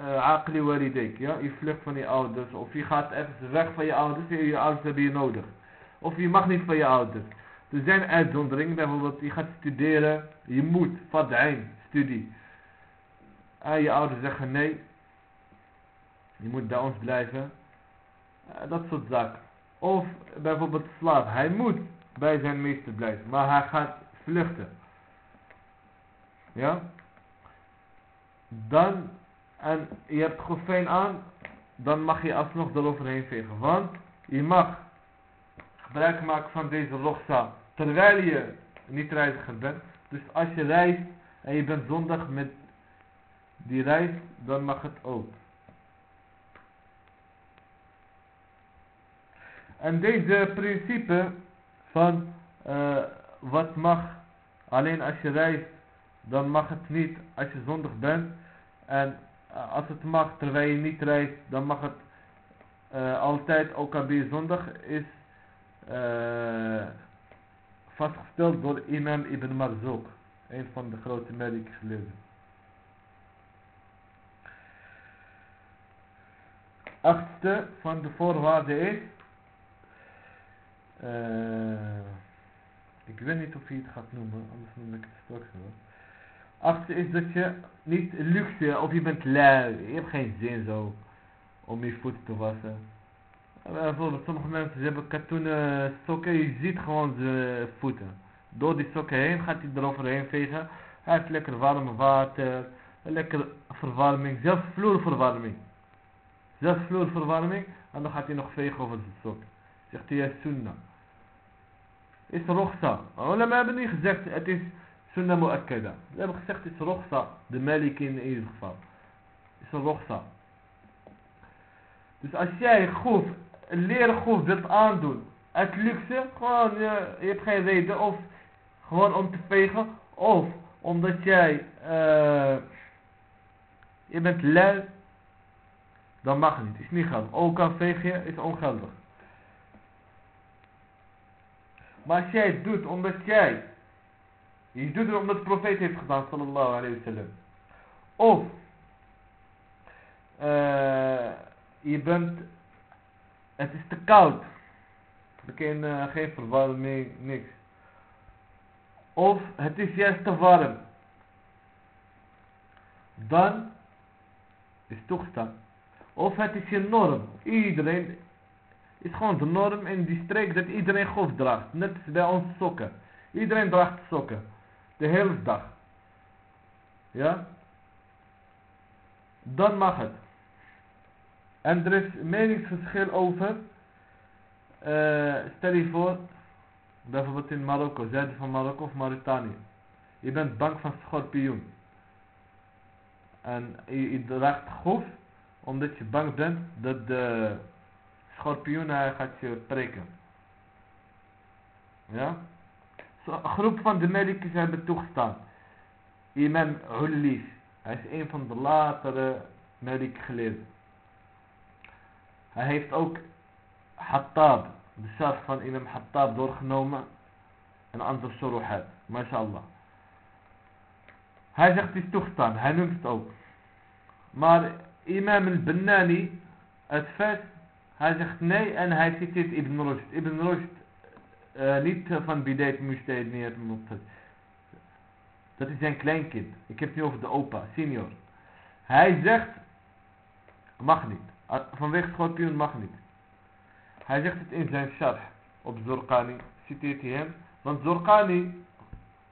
uh, aqli ja, je vlucht van je ouders, of je gaat ergens weg van je ouders, en je ouders hebben je nodig. Of je mag niet van je ouders. Er zijn uitzonderingen, bijvoorbeeld je gaat studeren, je moet, fad'ain, studie. En je ouders zeggen nee, je moet bij ons blijven. Eh, dat soort zaken. Of bijvoorbeeld slaaf. Hij moet bij zijn meester blijven. Maar hij gaat vluchten. Ja. Dan. En je hebt gofijn aan. Dan mag je alsnog eroverheen vegen. Want je mag gebruik maken van deze logsa. Terwijl je niet reiziger bent. Dus als je reist. En je bent zondag met die reis. Dan mag het ook. En deze principe van uh, wat mag alleen als je reist, dan mag het niet als je zondig bent. En uh, als het mag terwijl je niet reist, dan mag het uh, altijd, ook al je zondig, is vastgesteld door imam Ibn Marzouk. Een van de grote medische geleerden. Achtste van de voorwaarden is uh, ik weet niet of je het gaat noemen, anders noem ik het straks wel. Is dat je niet luxe of je bent lui. Je hebt geen zin zo om je voeten te wassen. Bijvoorbeeld sommige mensen hebben katoenen sokken, je ziet gewoon ze voeten. Door die sokken heen gaat hij eroverheen vegen. Hij heeft lekker warm water. Lekker verwarming. Zelfs vloerverwarming. Zelfs vloerverwarming. En dan gaat hij nog vegen over zijn sok. Zegt hij, ja, sunnah. Is rochsa. Ulama hebben niet gezegd, het is sunnah mu'akkada. Ze hebben gezegd, het is rochsa. De melk in ieder geval. Het is rochsa. Dus als jij groef, een groef wilt aandoen, uit luxe, gewoon, je, hebt geen reden, of gewoon om te vegen, of omdat jij, uh, je bent lui, dan mag het niet, is niet geldig. Ook veeg je, is ongeldig. Maar als jij het doet omdat jij, je doet het omdat de profeet heeft gedaan, sallallahu alayhi wa sallam. Of, uh, je bent, het is te koud. Kan uh, geen verwarming, niks. Of het is juist te warm. Dan is toegestaan. Of het is je norm. Iedereen is gewoon de norm in die streek dat iedereen golf draagt. Net bij ons sokken. Iedereen draagt sokken. De hele dag. Ja? Dan mag het. En er is meningsverschil over. Uh, stel je voor, bijvoorbeeld in Marokko, zuiden van Marokko of Mauritanië. Je bent bang van schorpioen. En je, draagt golf omdat je bang bent dat de schorpioen gaat je prikken. Ja? Een groep van de medicus hebben toegestaan. Imam Hullis. Hij is een van de latere medic geleerden. Hij heeft ook Hattab, de sharf van imam Hattab doorgenomen. En andere shuruhat. MashaAllah. Hij zegt het is toegestaan. Hij noemt het ook. Maar imam al-Bannani, het vers hij zegt nee en hij citeert Ibn Rushd. Ibn Rushd, uh, niet van Bidayt Mujtahid Niyat Dat is zijn kleinkind. Ik heb het nu over de opa, senior. Hij zegt, mag niet. Vanwege schorpioen mag niet. Hij zegt het in zijn sharh op Zorqani. Citeert hij hem. Want Zorqani,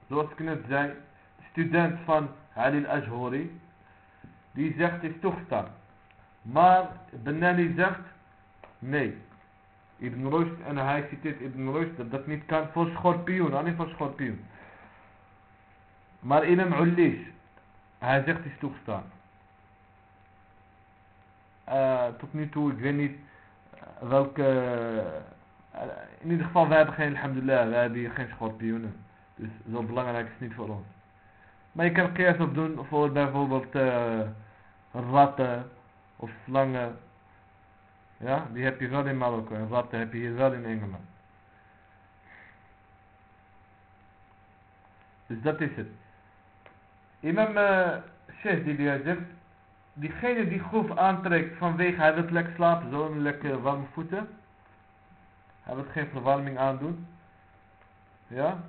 zoals ik net zei, student van Ali al-Ajhuri, die zegt is toegestaan. Maar Benani zegt Nee. Ibn Rushd en hij citeert Ibn Rushd dat dat niet kan voor schorpioen, alleen voor schorpioen. Maar in een Ullis, hij zegt is toegestaan. Uh, tot nu toe, ik weet niet uh, welke... Uh, in ieder geval, wij hebben geen, alhamdulillah, wij hebben hier geen schorpioenen. Dus zo belangrijk is het niet voor ons. Maar je kan keer op doen voor bijvoorbeeld ratten of slangen ja, die heb je wel in Marokko en ratten heb je hier wel in Engeland. Dus dat is het. Imam uh, Sheikh die hij zegt, diegene die groef aantrekt vanwege hij wil lekker slapen, zo een lekker warme voeten. Hij wil geen verwarming aandoen. Ja.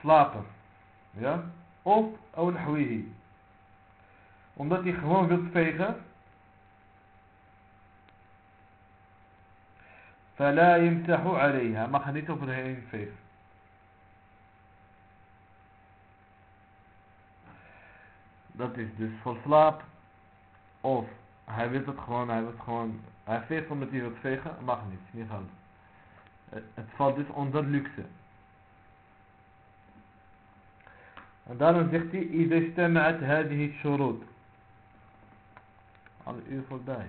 Slapen. Ja of awlahwihi. Omdat hij gewoon wilt vegen. فلا يمسح عليها mag hij niet overheen vegen. Dat is dus voor slaap. Of hij wil het gewoon, hij wil het gewoon, hij veegt omdat hij wilt vegen, mag niet, niet gaan. Het valt dus onder luxe. En daarom zegt hij, ieder uit hadihi shurut. Al uur voorbij.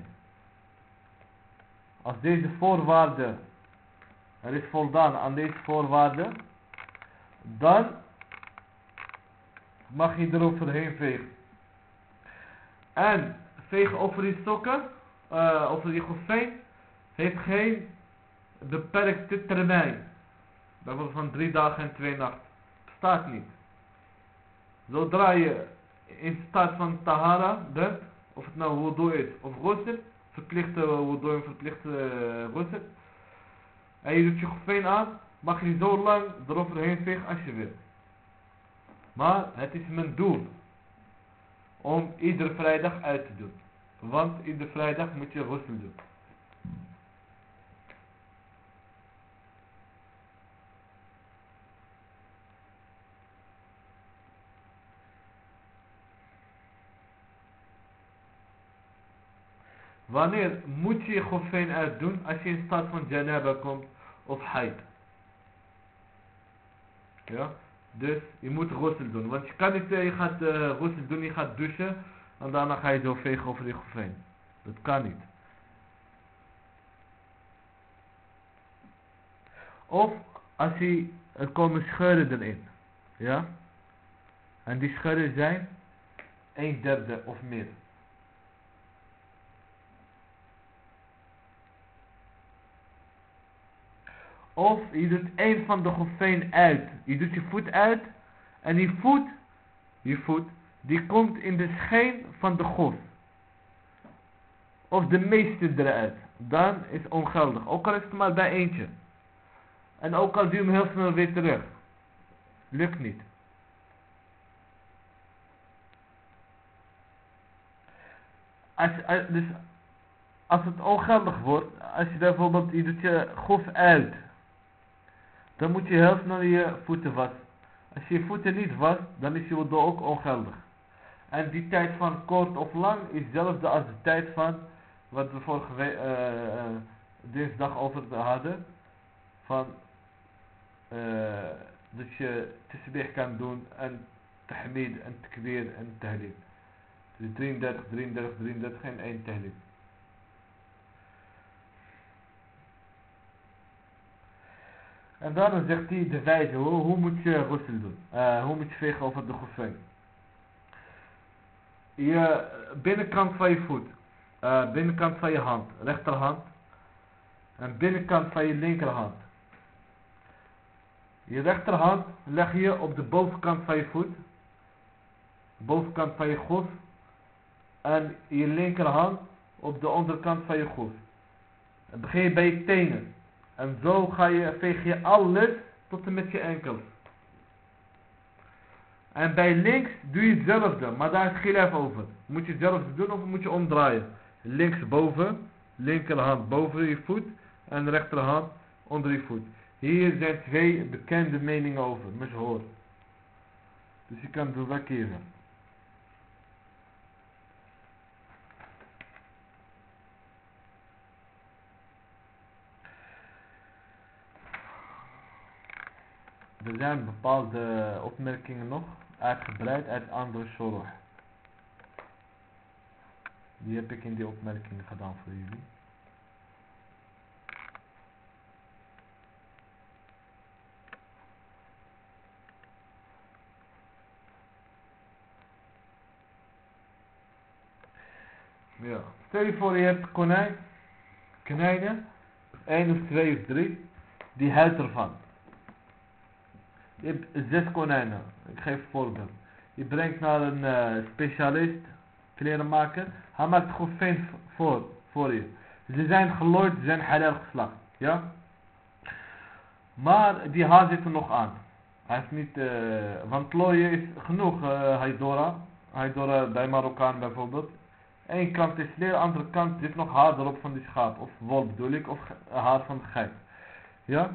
Als deze voorwaarden, er is voldaan aan deze voorwaarden, dan mag je eroverheen vegen. En vegen over die sokken, eh, over die gosfeen, heeft geen beperkte termijn. Bijvoorbeeld van drie dagen en twee nachten. Bestaat niet. Zodra je in staat van tahara bent, of het nou wudu is of ghusl, verplichte wudu en verplichte ghusl, en je doet je gefeen aan, mag je zo lang eroverheen vegen als je wilt. Maar het is mijn doel om iedere vrijdag uit te doen. Want iedere vrijdag moet je ghusl doen. Wanneer moet je je goffeen uitdoen? Als je in staat van janaba komt of haid. Ja? Dus je moet rossel doen. Want je kan niet, uh, je gaat uh, doen, je gaat douchen. En daarna ga je zo vegen over je goffeen. Dat kan niet. Of als hij, er komen scheuren erin. Ja? En die scheuren zijn een derde of meer. Of je doet een van de gofeen uit. Je doet je voet uit. En die voet, je voet, die komt in de scheen van de gof. Of de meeste eruit. Dan is ongeldig. Ook al is het maar bij eentje. En ook al duw hem heel snel weer terug. Lukt niet. Als, dus als het ongeldig wordt, als je bijvoorbeeld, je doet je gof uit. Dan moet je heel snel je voeten wassen. Als je je voeten niet wast, dan is je wudu ook ongeldig. En die tijd van kort of lang is hetzelfde als de tijd van, wat we vorige week, uh, dinsdag over hadden. Van uh, dat je tasbih kan doen en tahmid en takbir en tahlil. Dus 33, 33, 33 en 1 tahlil. En daarom zegt hij de wijze, hoe, moet je russel doen? Uh, hoe moet je vegen over de gofijn? Je binnenkant van je voet, uh, binnenkant van je hand, rechterhand. En binnenkant van je linkerhand. Je rechterhand leg je op de bovenkant van je voet. Bovenkant van je gof. En je linkerhand op de onderkant van je gof. Dan begin je bij je tenen. En zo ga je, veeg je alles tot en met je enkels. En bij links doe je hetzelfde, maar daar is geen over. Moet je hetzelfde doen of moet je omdraaien? Links boven, linkerhand boven je voet en rechterhand onder je voet. Hier zijn twee bekende meningen over, hoor. Dus je kan het weggeven. Er zijn bepaalde opmerkingen nog uitgebreid uit andere shoroh. Die heb ik in die opmerkingen gedaan voor jullie. Ja. Stel je voor je hebt konijn, konijnen, 1 of 2 of 3, die huid ervan. Je zes konijnen, ik geef een voorbeeld. Je brengt naar een uh, specialist, klerenmaker, hij maakt veen voor, voor je. Ze zijn gelooid, ze zijn halal geslacht, ja? Maar die haar zit er nog aan. Hij is niet, uh, want looien is genoeg, uh, Haidora. Haidora bij Marokkaan bijvoorbeeld. Eén kant is leer, andere kant zit nog haar erop van die schaap. Of wol bedoel ik, of haar van de geit. Ja?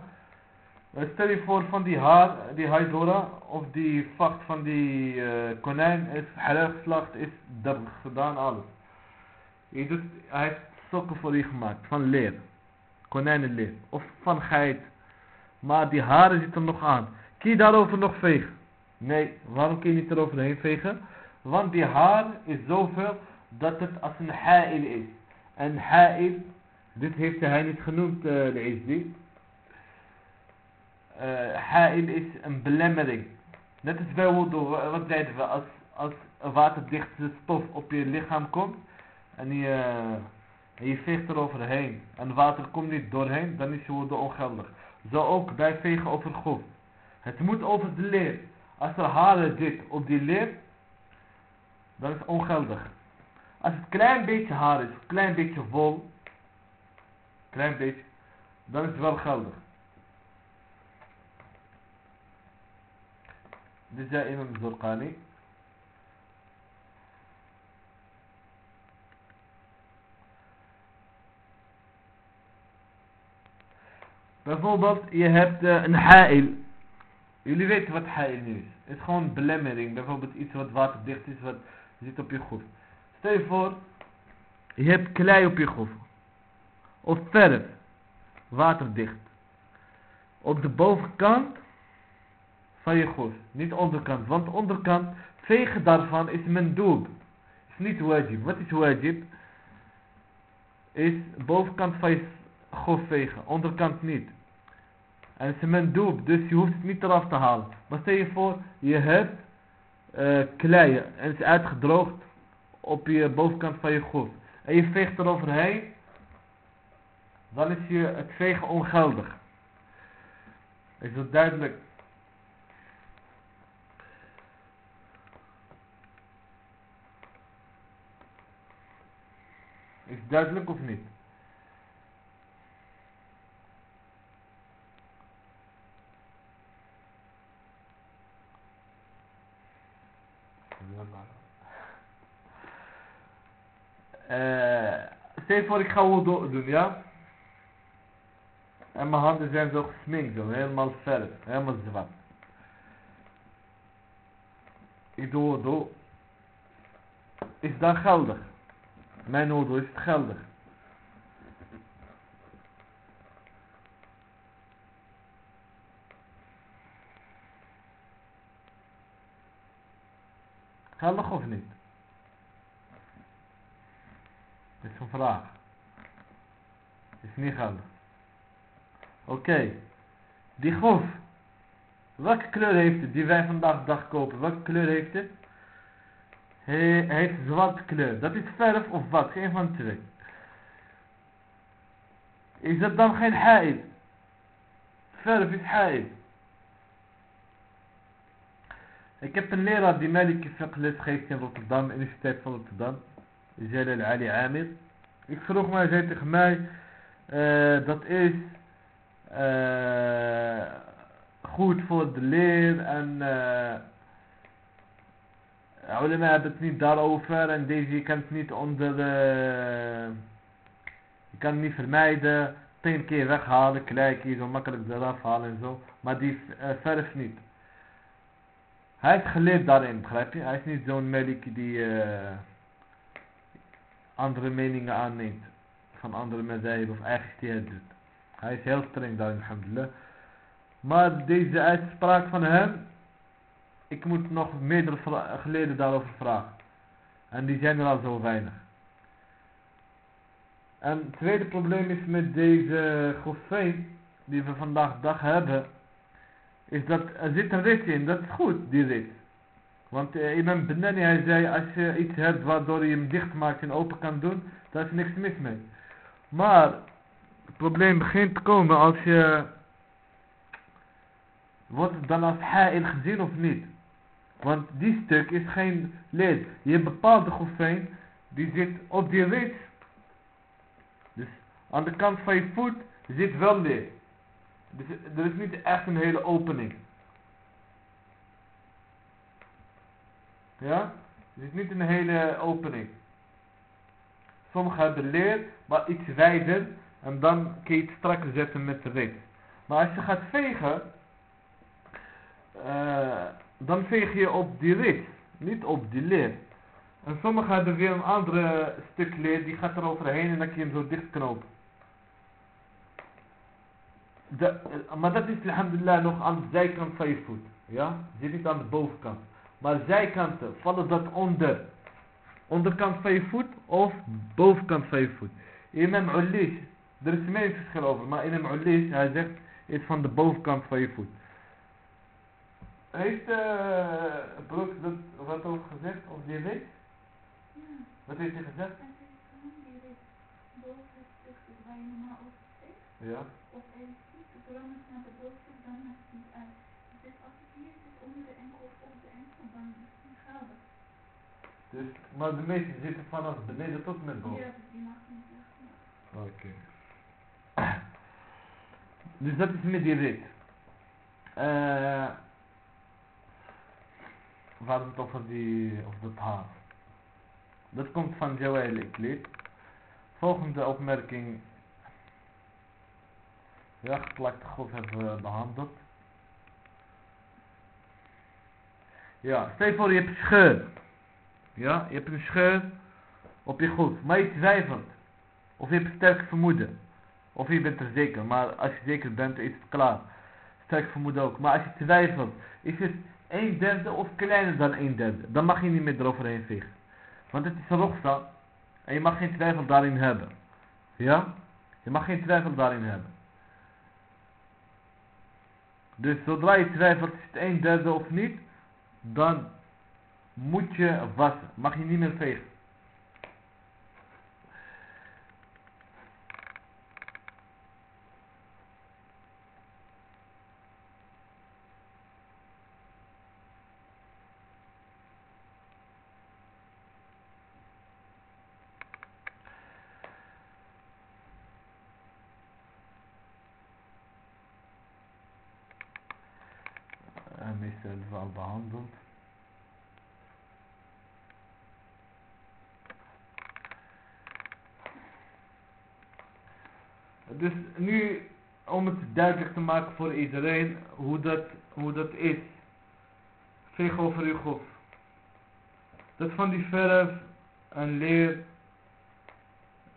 Stel je voor van die haar, die haidora, of die vacht van die uh, konijn is halal geslacht, is dat gedaan alles. Je hij heeft sokken voor je gemaakt, van leer. Konijnenleer. Of van geit. Maar die haren zitten nog aan. Kun je daarover nog vegen? Nee, waarom kun je niet eroverheen vegen? Want die haar is zoveel dat het als een ha'il is. En ha'il, dit heeft hij niet genoemd, uh, de Izdi. Ha'il is een belemmering. Net als bij wat zeiden we, als, als een waterdichte stof op je lichaam komt en je, en je veegt eroverheen en water komt niet doorheen, dan is je ongeldig. Zo ook bij vegen over gof. Het moet over de leer. Als er haren zit op die leer, dan is het ongeldig. Als het klein beetje haar is, klein beetje wol, klein beetje, dan is het wel geldig. Dit zei Zurqani. Bijvoorbeeld, je hebt uh, een ha'il. Jullie weten wat ha'il is. Het is gewoon belemmering. Bijvoorbeeld iets wat waterdicht is, wat zit op je goed. Stel je voor, Je hebt klei op je groef. Of verf. Waterdicht. Op de bovenkant van je groef. Niet de onderkant. Want de onderkant, vegen daarvan is mendoob. Is niet wajib. Wat is wajib? Is bovenkant van je groef vegen. Onderkant niet. En het is mendoob. Dus je hoeft het niet eraf te halen. Maar stel je voor, je hebt uh, klei en is uitgedroogd op je bovenkant van je groef. En je veegt eroverheen. Dan is je het vegen ongeldig. Is dat duidelijk? Duidelijk of niet? Uh, stel voor ik ga wudu doen, ja? En mijn handen zijn zo gesminkt, helemaal verf, helemaal zwart. Ik doe wudu. Is dat geldig? Mijn wudu is het geldig? Geldig of niet? Dit is een vraag. Is niet geldig. Oké. Die grof. Welke kleur heeft het die wij vandaag dag kopen? Welke kleur heeft het? Hij heeft zwarte kleur. Dat is verf of wat? Geen van twee. Is dat dan geen haid? Verf is haid. Ik heb een leraar die Maliki fiqh geeft in Rotterdam, Universiteit van Rotterdam. Jalal Ali Amir. Ik vroeg mij, zei tegen mij, uh, dat is uh, goed voor de leer en uh, ulama hebben het niet daarover en deze je kan het niet onder, uh, je kan het niet vermijden, tien keer weghalen, klei zo makkelijk eraf halen en zo, maar die uh, verf niet. Hij is geleerd daarin, begrijp je? Hij is niet zo'n melk die uh, andere meningen aanneemt van andere medijden of eigenlijk doet. Hij is heel streng daarin, alhamdulillah. Maar deze uitspraak van hem, ik moet nog meerdere geleden daarover vragen. En die zijn er al zo weinig. En het tweede probleem is met deze gofijn die we vandaag dag hebben, is dat er zit een rit in, dat is goed, die rit. Want uh, Imam Benani, hij zei, als je iets hebt waardoor je hem dicht maakt en open kan doen, daar is niks mis mee. Maar, het probleem begint te komen als je, wordt het dan als ha'il gezien of niet? Want die stuk is geen leed. Je hebt bepaalde gofijn, die zit op die rit. Dus aan de kant van je voet zit wel leed. Dus er is niet echt een hele opening. Ja? Er is niet een hele opening. Sommigen hebben leer, maar iets wijder. En dan kun je het strakker zetten met de rit. Maar als je gaat vegen, uh, dan veeg je op die rit. Niet op die leer. En sommigen hebben weer een andere stuk leer, die gaat er overheen en dan kun je hem zo dichtknopen. De, maar dat is alhamdulillah nog aan de zijkant van je voet. Ja? Zit niet aan de bovenkant. Maar zijkanten, vallen dat onder? Onderkant van je voet of bovenkant van je voet? Imam Ulish, er is meer verschil over, maar Imam Ulish, hij zegt, is van de bovenkant van je voet. Heeft uh, Broek dat wat over gezegd, of die weet? Ja. Wat heeft hij gezegd? Boven het stuk waar je normaal op Ja. Of zolang het naar de bovenste, dan maakt het niet uit. Dus als het hier zit onder de enkel of op de enkel, dan is het niet geldig. Dus, maar de meeste zitten vanaf beneden tot met boven? Ja, dus die mag niet. Oké. Okay. Dus dat is met die rit. Uh, we het over die, of dat haar. Dat komt van Joël Iklit. Volgende opmerking ja, geplakte God hebben we behandeld. Ja, stel voor je hebt een scheur. Ja, je hebt een scheur op je goed, maar je twijfelt. Of je hebt sterk vermoeden. Of je bent er zeker, maar als je zeker bent is het klaar. Sterk vermoeden ook. Maar als je twijfelt, is het een derde of kleiner dan een derde. Dan mag je niet meer eroverheen vegen. Want het is een rogsta. En je mag geen twijfel daarin hebben. Ja? Je mag geen twijfel daarin hebben. Dus zodra je twijfelt is het een derde of niet, dan moet je wassen. Mag je niet meer vegen. meestal al behandeld. Dus nu, om het duidelijk te maken voor iedereen, hoe dat, hoe dat is. Veeg over uw hoofd. Dat van die verf en leer.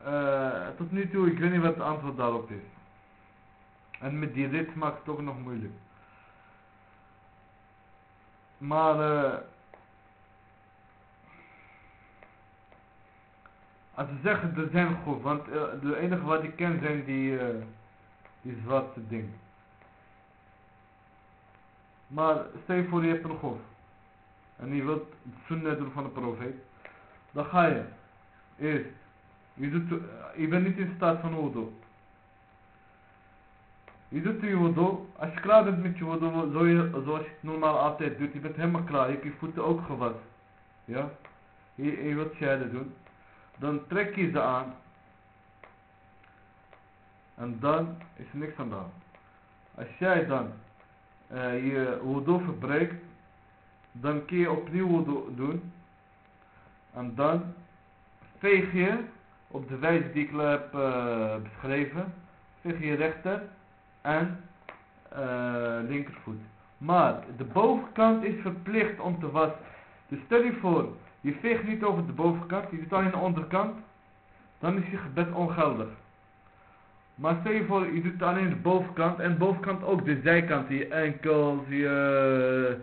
Uh, tot nu toe, ik weet niet wat het antwoord daarop is. En met die rit maakt het ook nog moeilijk. Maar uh, als ze zeggen er zijn goed, want uh, de enige wat ik ken zijn die, die zwarte dingen. Maar stel je voor je hebt een golf. En je wilt het sunnah doen van de profeet. Dan ga je. Eerst. Je, bent niet in staat van wudu. Je doet je wudu. Als je klaar bent met je wudu, zoals je het normaal altijd doet, je bent helemaal klaar. Je hebt je voeten ook gewassen. Ja? Je, je wilt shahada doen. Dan trek je ze aan. En dan is er niks aan de hand. Als jij dan uh, je wudu verbreekt, dan kun je opnieuw doen. En dan veeg je op de wijze die ik heb uh, beschreven, veeg je rechter en uh, linkervoet. Maar de bovenkant is verplicht om te wassen. Dus stel je voor, je veegt niet over de bovenkant, je doet alleen de onderkant, dan is je gebed ongeldig. Maar stel je voor, je doet alleen de bovenkant en de bovenkant ook de zijkant, je enkels, je,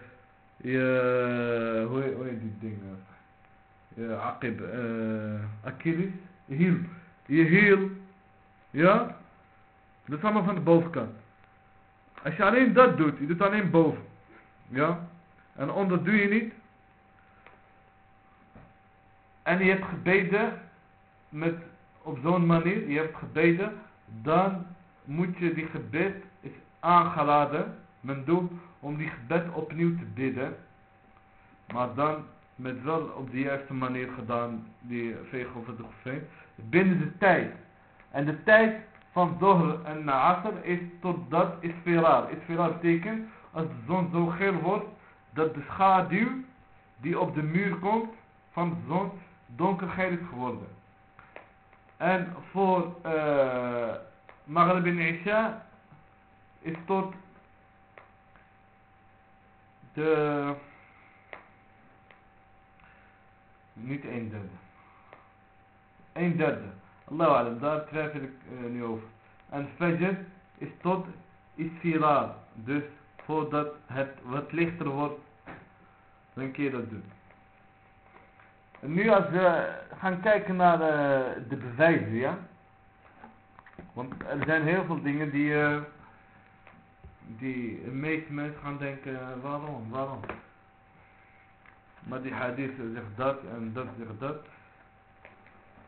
je, hoe, heet die dingen? Je akib, uh, Achilles, je hiel, je hiel, ja, dat is allemaal van de bovenkant. Als je alleen dat doet, je doet alleen boven. Ja? En onder doe je niet. En je hebt gebeden met, op zo'n manier, je hebt gebeden, dan moet je die gebed is aangeladen, men doet, om die gebed opnieuw te bidden. Maar dan met wel op de juiste manier gedaan, die veeg over de geveen, binnen de tijd. En de tijd van Zohr en Asr is totdat Isfirar. Isfirar betekent als de zon zo geel wordt dat de schaduw die op de muur komt van de zon donkergeel is geworden. En voor uh, Maghrib en Isha is tot de niet een derde. Een derde. Allahu alam, daar twijfel ik uh, nu over. En fajr is tot isfirar. Dus voordat het wat lichter wordt, dan kun je dat doen. Nu als we gaan kijken naar uh, de bewijzen, ja. Want er zijn heel veel dingen die, uh, die de meeste mensen gaan denken, waarom, waarom? Maar die hadith zegt dat en dat zegt dat.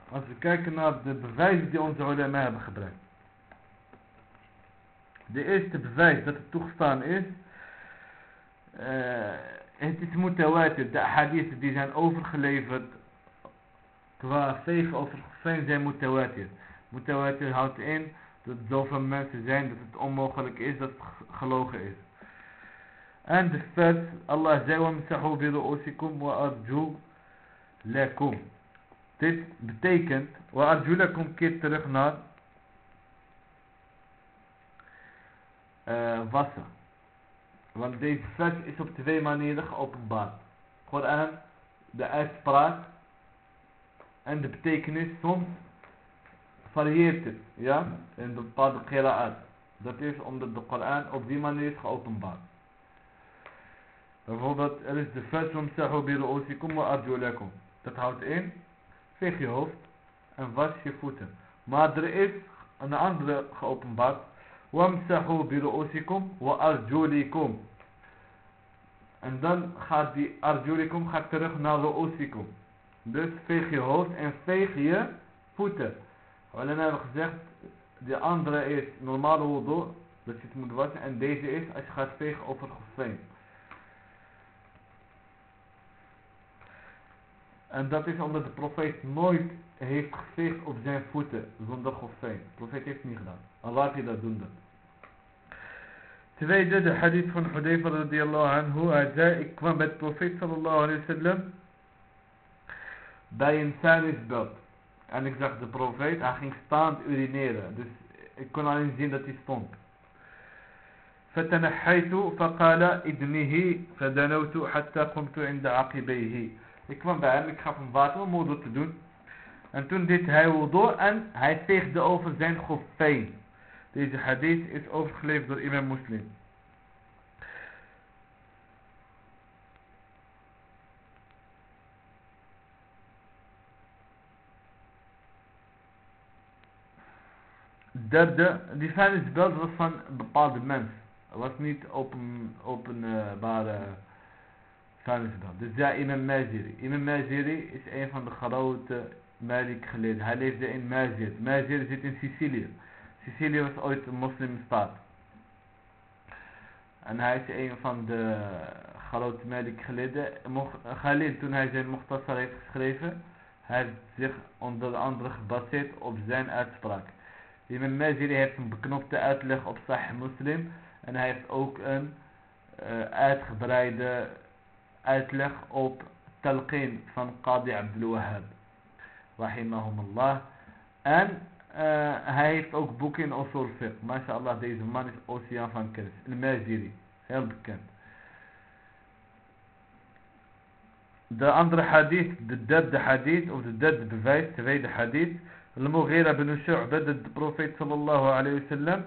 Als we kijken naar de bewijzen die onze ulema hebben gebruikt. De eerste bewijs dat het toegestaan is. Het is mutawatir. De hadith die zijn overgeleverd. Qua vegen over gefeen zijn mutawatir. Mutawatir houdt in dat zoveel mensen zijn dat het onmogelijk is dat het gelogen is. En de vers, Allah zei bi ru'usikum wa arju lakum. Dit betekent, wa arjulakum keert terug naar uh, wassen. Want deze vers is op twee manieren geopenbaard. Koran, de uitspraak en de betekenis soms varieert het, ja, in bepaalde qira'at. Dat is omdat de Koran op die manier is geopenbaard. Bijvoorbeeld, er is de vers van Sahu bi ru'usikum wa. Dat houdt in, veeg je hoofd en was je voeten. Maar er is een andere geopenbaard. Wamsahu bi ru'usikum wa arjulikum. En dan gaat die arjulikum gaat terug naar ru'usikum. Dus veeg je hoofd en veeg je voeten. We hebben gezegd, de andere is normale wudu, dat je het moet wassen. En deze is als je gaat vegen over het En dat is omdat de profeet nooit heeft geveegd op zijn voeten zonder gofijn. De profeet heeft niet gedaan. Laat hij dat doen dan. Tweede, de hadith van Hudayfa radiyallahu anhu. Hij zei, ik kwam met de profeet sallallahu alayhi wa sallam bij een sanisbelt. En ik zag de profeet, hij ging staand urineren. Dus ik kon alleen zien dat hij stond. فتنحيت فقال ادنه فدنوت حتى قمت عند عقبيه ik kwam bij hem, ik gaf hem water om wudu te doen. En toen deed hij wudu en hij veegde over zijn gofijn. deze hadith is overgeleverd door imam Muslim. Derde, die vuilnisbelt was van een bepaalde mens. Het was niet open, openbare. Dus ja, Imam Maziri. Imam Maziri is een van de grote Malik geleden. Hij leefde in Mazir. Mazir zit in Sicilië. Sicilië was ooit een moslimstaat. En hij is een van de grote Malik geleden. Khalid, toen hij zijn Mukhtasar heeft geschreven, hij heeft zich onder andere gebaseerd op zijn uitspraak. Imam Maziri heeft een beknopte uitleg op Sahih Muslim. En hij heeft ook een uh, uitgebreide uitleg op Talqin van Qadi Abdul Wahab. Rahimahumullah. En eh, hij heeft ook boeken in Osul Fiqh. MashaAllah, deze man is oceaan van kennis. Al-Maziri, heel bekend. De andere hadith, de derde hadith, of de derde bewijs, tweede hadith. Al-Mughira bin Shu'ba, de profeet sallallahu alayhi wa sallam.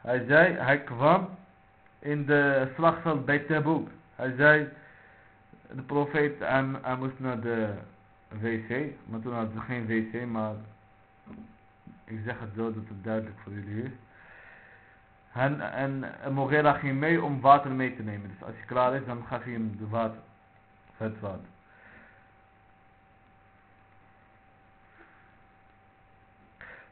Hij zei, hij kwam in de slagveld bij Tabuk. Hij zei, de profeet, hij moest naar de wc maar toen hadden ze geen wc maar ik zeg het zo dat het duidelijk voor jullie is. En, en Moghera ging mee om water mee te nemen. Dus als je klaar is dan gaf hij hem de water het water.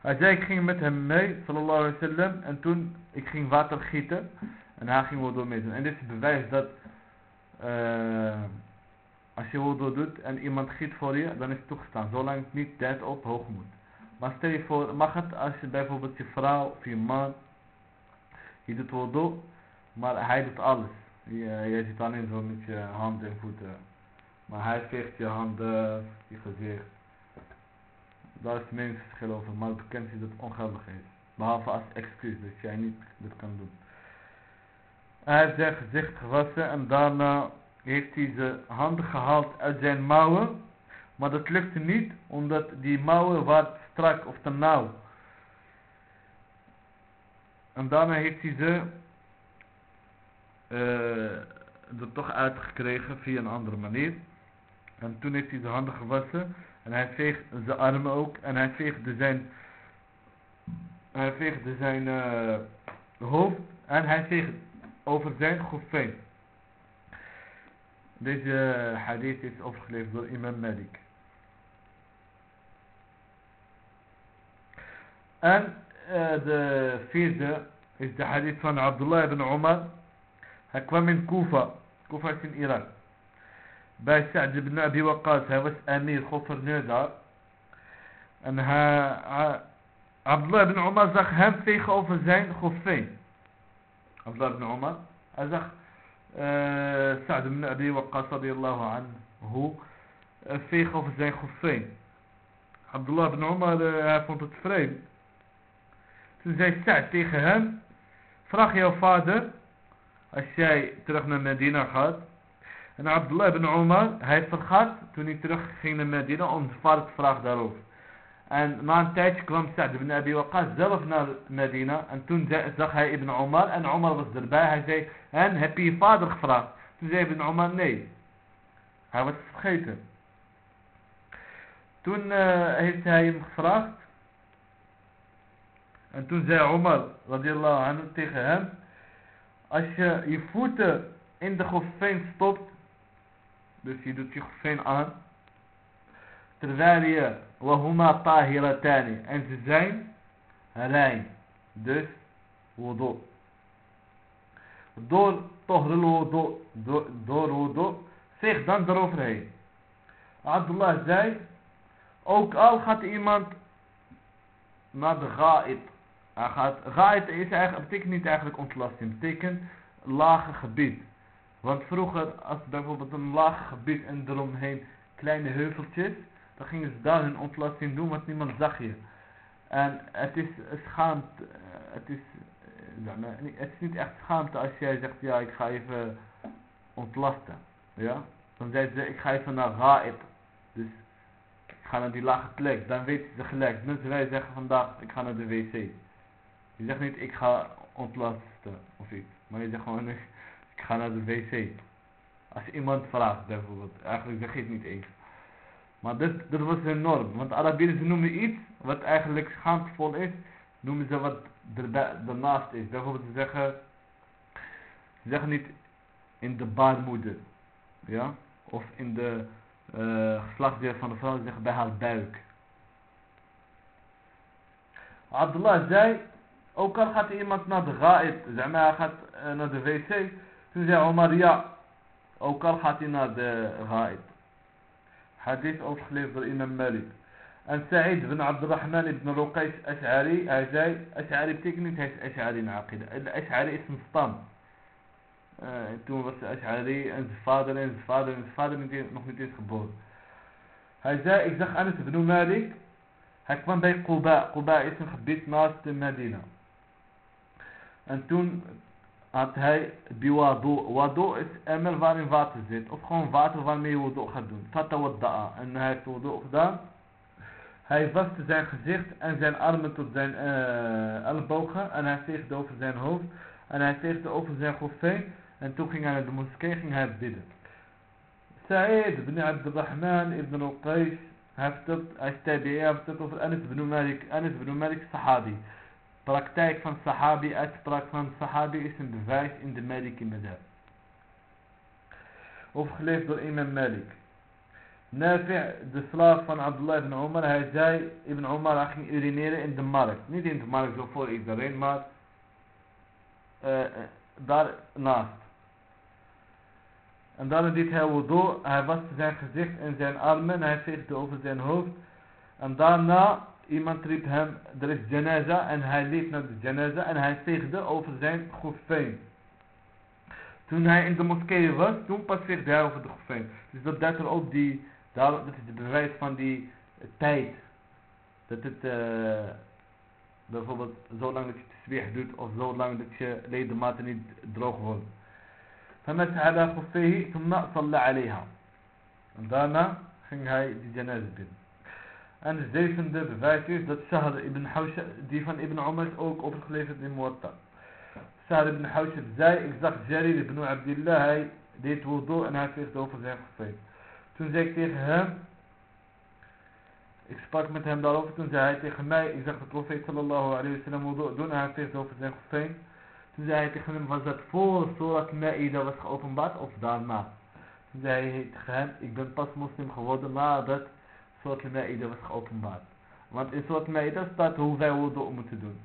Hij zei ik ging met hem mee, sallallahu alaihi wasallam, en toen ik ging water gieten en hij ging wudu mee doen. En dit is bewijs dat uh, als je wudu doet en iemand giet voor je, dan is het toegestaan, zolang het niet tijd op hoog moet. Maar stel je voor, mag het als je bijvoorbeeld je vrouw of je man, je doet wudu, maar hij doet alles. Je, zit alleen zo met je handen en voeten. Maar hij veegt je handen, je gezicht. Daar is meningsverschil over, maar bekend is dat het ongeldig is. Behalve als excuus, dat jij niet dit kan doen. Hij heeft zijn gezicht gewassen en daarna heeft hij zijn handen gehaald uit zijn mouwen. Maar dat lukte niet, omdat die mouwen waren strak of te nauw. En daarna heeft hij ze uh, er toch uitgekregen via een andere manier. En toen heeft hij zijn handen gewassen. En hij veegt zijn armen ook. En hij veegde zijn, hij veegde zijn uh, hoofd. En hij veegt over zijn gofijn. Deze hadith is overgeleverd door imam Malik. En uh, de vierde is de hadith van Abdullah ibn Umar. Hij kwam in Kufa. Kufa is in Irak. bij Sa'd ibn Abi Waqqas. Hij was emir, gouverneur daar. En hij, Abdullah ibn Umar zag hem tegenover zijn goffeen. Abdullah ibn Umar. Hij zag uh, Sa'd ibn Abi Waqqas radiyallahu anhu veeg over zijn goffeen. Abdullah ibn Umar uh, hij vond het vreemd. Toen zei Sa'd tegen hem. Vraag jouw vader. Als jij terug naar Medina gaat En Abdullah ibn Omar, hij vergat toen hij terug ging naar Medina om zijn vader te vragen daarover. En na een tijdje kwam Sa'd ibn Abi Waqqas zelf naar Medina. En toen zag hij Ibn Omar en Omar was erbij. Hij zei, en heb je je vader gevraagd? Toen zei Ibn Omar, nee. Hij was vergeten. Toen uh, heeft hij hem gevraagd. En toen zei Omar, radiallahu anhu, tegen hem. Als je je voeten in de gofijn stopt. Dus je doet je gofijn aan. Terwijl je, wahuma tahiratani. En ze zijn rein. Dus, wudu. Door tohrul wudu, door, wudu, zeg dan eroverheen. Abdullah zei, ook al gaat iemand naar de ga'id. Hij gaat, is eigenlijk, betekent niet eigenlijk ontlasting, betekent lage gebied. Want vroeger, als bijvoorbeeld een laag gebied en eromheen kleine heuveltjes, dan gingen ze daar hun ontlasting doen, want niemand zag je. En het is schaamte, het is, het is niet echt schaamte als jij zegt, ja ik ga even ontlasten. Ja? Dan zei ze, ik ga even naar Ra'id. Dus ik ga naar die lage plek. Dan weten ze gelijk. Mensen wij zeggen vandaag, ik ga naar de wc. Je zegt niet, ik ga ontlasten of iets. Maar je zegt gewoon, (laughs) ik ga naar de wc. Als iemand vraagt bijvoorbeeld. Eigenlijk zeg je het niet eens. Maar dit, dit was hun norm. Want Arabieren noemen iets wat eigenlijk schaamtevol is. Noemen ze wat ernaast is. Bijvoorbeeld ze zeggen. Ze zeggen niet in de baarmoeder. Ja. Of in de uh, geslachtsdeel van de vrouw. Ze zeggen bij haar buik. Abdullah zei. Ook al gaat iemand naar de ga'id. Zeg maar hij gaat uh, naar de wc. Toen zei Omar ja. Ook al gaat hij naar de ga'id. Hadith overgeleverd door imam Malik. En Sa'id ibn Abdurrahman ibn Ruqais Ash'ari, hij zei, Ash'ari betekent niet hij is Ash'ari in Aqida. Ash'ari is een stam. Uh, toen was Ash'ari en zijn vader en zijn vader en zijn vader niet, nog niet eens geboren. Hij zei, ik zag Anas ibn Malik, hij kwam bij Quba. Quba is een gebied naast de Medina. En toen had hij biwadu. Wadu is emmer waarin water zit. Of gewoon water waarmee je wudu gaat doen. Fatawadda'a. En hij heeft wudu gedaan. Hij waste zijn gezicht en zijn armen tot zijn uh, ellebogen. En hij veegde over zijn hoofd. En hij veegde over zijn gofijn. En toen ging hij naar de moskee ging hij bidden. Sa'id ibn Abdurrahman ibn al-Qais. Hij vertelt, hij is tabi'i, hij vertelt over Anas ibn Malik. Anas ibn Malik sahabi praktijk van sahabi, uitspraak van sahabi is een bewijs in de Maliki madhab. Overgeleefd door imam Malik. Nafi' de slaaf van Abdullah ibn Omar, hij zei, ibn Omar ging urineren in de markt. Niet in de markt zo voor iedereen, maar uh, daarnaast. En dan deed hij wudu, hij waste zijn gezicht en zijn armen, hij veegde over zijn hoofd. En daarna Iemand riep hem, er is janaza en hij liep naar de janaza en hij veegde over zijn gofijn. Toen hij in de moskee was, toen pas veegde hij over de gofijn. Dus dat duidt er ook die, dat is de bewijs van die tijd. Dat het uh, bijvoorbeeld zo lang dat je het zwicht doet of zo lang dat je ledematen niet droog worden. فمسح على خفيه ثم صلى عليها. En daarna ging hij die janaza binnen. En de zevende bewijs is dat Shahr ibn Hawshab, die van Ibn Umar is ook overgeleverd in Muwatta. Shahr ibn Hawshab zei, ik zag Jarir ibn Abdullah, hij deed wudu en hij veegde over zijn gefeest. Toen zei ik tegen hem, ik sprak met hem daarover, toen zei hij tegen mij, ik zag de profeet sallallahu alayhi wa sallam wudu doen en hij veegde over zijn gefeest. Toen zei hij tegen hem, was dat voor Surat Ma'ida was geopenbaard of daarna? Toen zei hij tegen hem, ik ben pas moslim geworden nadat Surat al-Ma'ida was geopenbaard. Want in Surat al-Ma'ida staat hoe wij wudu moeten doen.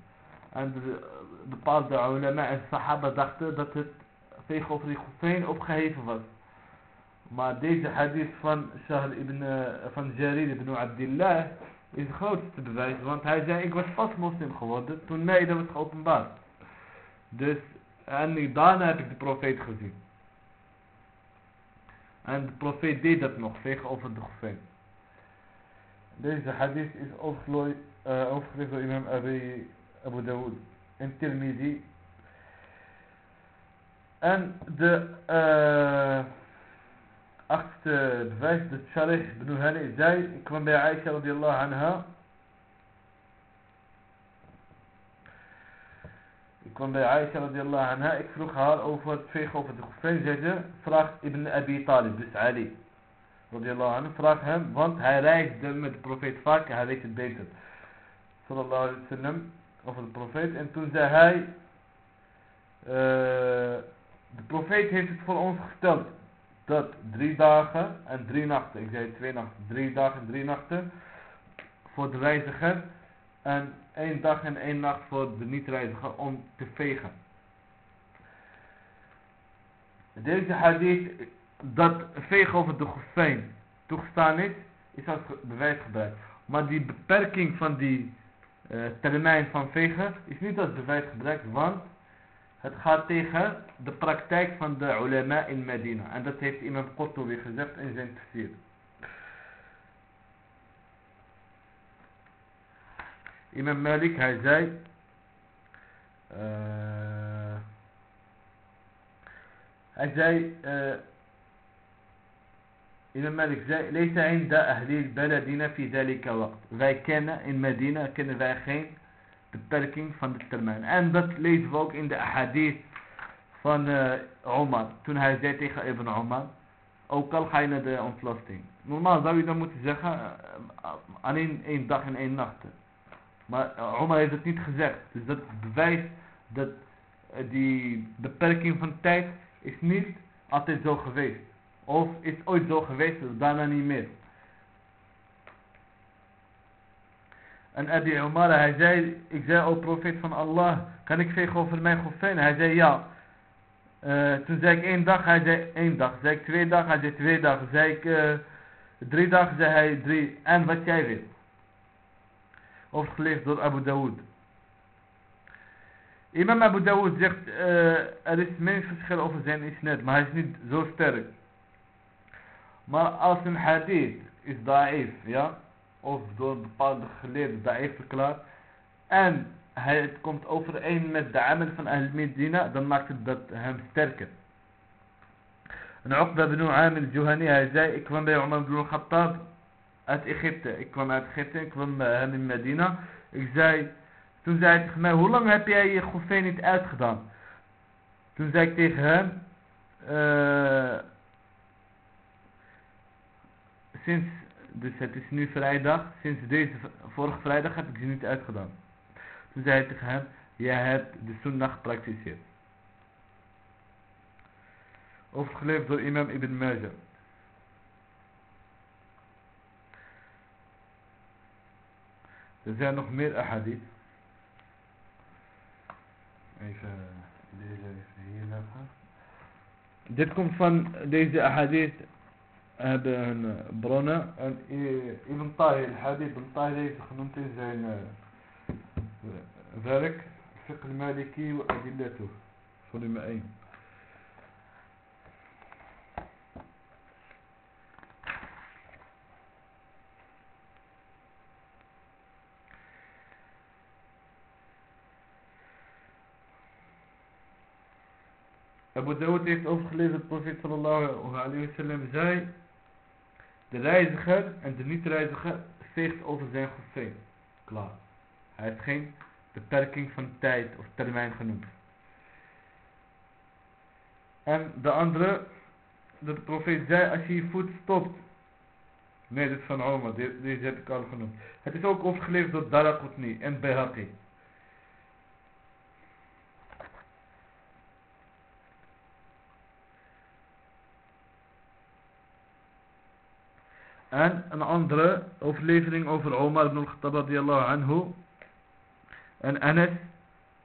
En de bepaalde ulama en sahaba dachten dat het over die gofijn opgeheven was. Maar deze hadith van Shahr ibn, van Jarir ibn Abdullah is het grootste bewijs. Want hij zei, ik was pas moslim geworden toen Ma'ida was geopenbaard. Dus, en daarna heb ik de profeet gezien. En de profeet deed dat nog, vegen over de gofijn. Deze hadith is overgeleverd door imam Abi Abu Dawud en Tirmidhi. En de, uh, achtste bewijs dat Sharih ibn Hani zei, ik kwam bij Aisha radiallahu anha. Ik kwam bij Aisha radiallahu anha, ik vroeg haar over het vegen over de Gufijn, zei ze, vraag Ibn Abi Talib, dus Ali, vraag hem, want hij reisde met de profeet vaak, hij weet het beter. Sallallahu alaihi wasallam, over de profeet, en toen zei hij, uh, de profeet heeft het voor ons gesteld, dat drie dagen en drie nachten, ik zei twee nachten, drie dagen en drie nachten voor de reiziger en één dag en één nacht voor de niet-reiziger om te vegen. Deze hadith dat vegen over de gofijn toegestaan is, is als bewijs gebruikt. Maar die beperking van die uh, termijn van vegen is niet als bewijs gebruikt, want het gaat tegen de praktijk van de ulama in Medina. En dat heeft imam Qurtubi gezegd in zijn tafsir. Imam Malik, hij zei... Uh, hij zei... Uh, Imam Malik zei... Lees عند أهل بلدنا في ذلك وقت. Wij kennen in Medina, kennen wij geen beperking van de termijn. En dat lezen we ook in de hadith van uh, Omar. Toen hij zei tegen Ibn Omar. Ook al ga je naar de ontlasting. Normaal zou je dan moeten zeggen. Uh, alleen één dag en één nacht. Maar uh, Omar heeft het niet gezegd. Dus dat bewijst dat die beperking van tijd is niet altijd zo geweest. Of is ooit zo geweest, daarna niet meer. En Abi Umar, hij zei, ik zei, o profeet van Allah, kan ik vegen over mijn gofijn? Hij zei ja. Uh, toen zei ik één dag, hij zei één dag. Zei ik twee dagen, hij zei twee dagen. Zei ik uh, drie dagen, zei hij drie. En wat jij weet. Overgeleefd door Abu Dawood. Imam Abu Dawood zegt, uh, er is verschil over zijn isnad, maar hij is niet zo sterk. Maar als een hadith is da'if, ja, of door bepaalde geleerden da'if verklaard. En het komt overeen met de amal van Ahl Medina, dan maakt het dat hem sterker. En Uqba ibn Amil Juhani, hij zei, ik kwam bij Umar ibn Khattab uit Egypte. Ik kwam uit Egypte, ik kwam bij hem in Medina. Ik zei, toen zei hij tegen mij, hoe lang heb jij je gofeen niet uitgedaan? Toen zei ik tegen hem, uh, sinds dus het is nu vrijdag. Sinds deze vorige vrijdag heb ik ze niet uitgedaan. Toen zei hij tegen hem. Jij hebt de sunnah gepraktiseerd. Overgeleverd door imam Ibn Majah. Er zijn nog meer ahadith. Even deze hier leggen. Dit komt van deze ahadith hebben hun uh, bronnen. En Ibn Tahir, Hadi Ibn Tahir heeft genoemd in zijn uh, werk. Fiqh al-Maliki wa Adillatu. Volume 1. Abu Dawud heeft overgeleverd, de reiziger en de niet-reiziger veegt over zijn gofeen. Klaar. Hij heeft geen beperking van tijd of termijn genoemd. En de andere, de profeet zei, als je je voet stopt. Nee, dit is van Omar, deze heb ik al genoemd. Het is ook overgeleverd door Daraqutni en Behaqi. En een andere overlevering over Omar ibn al-Khattab radiallahu anhu. En Anas,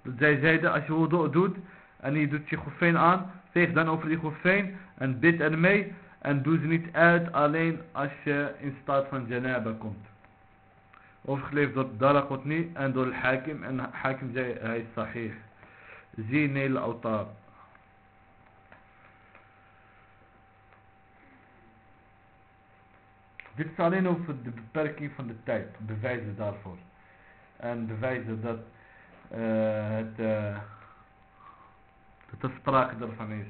dat zij zeiden als je wudu doet en je doet je gofeen aan, veeg dan over die gofeen en bid ermee en doe ze niet uit alleen als je in staat van janaba komt. Overgeleverd door Daraqutni en door Hakim en Hakim zei hij is sahih. Zie Neil Autar. Dit is alleen over de beperking van de tijd, bewijzen daarvoor. En bewijzen dat uh, het, uh, dat er sprake ervan is.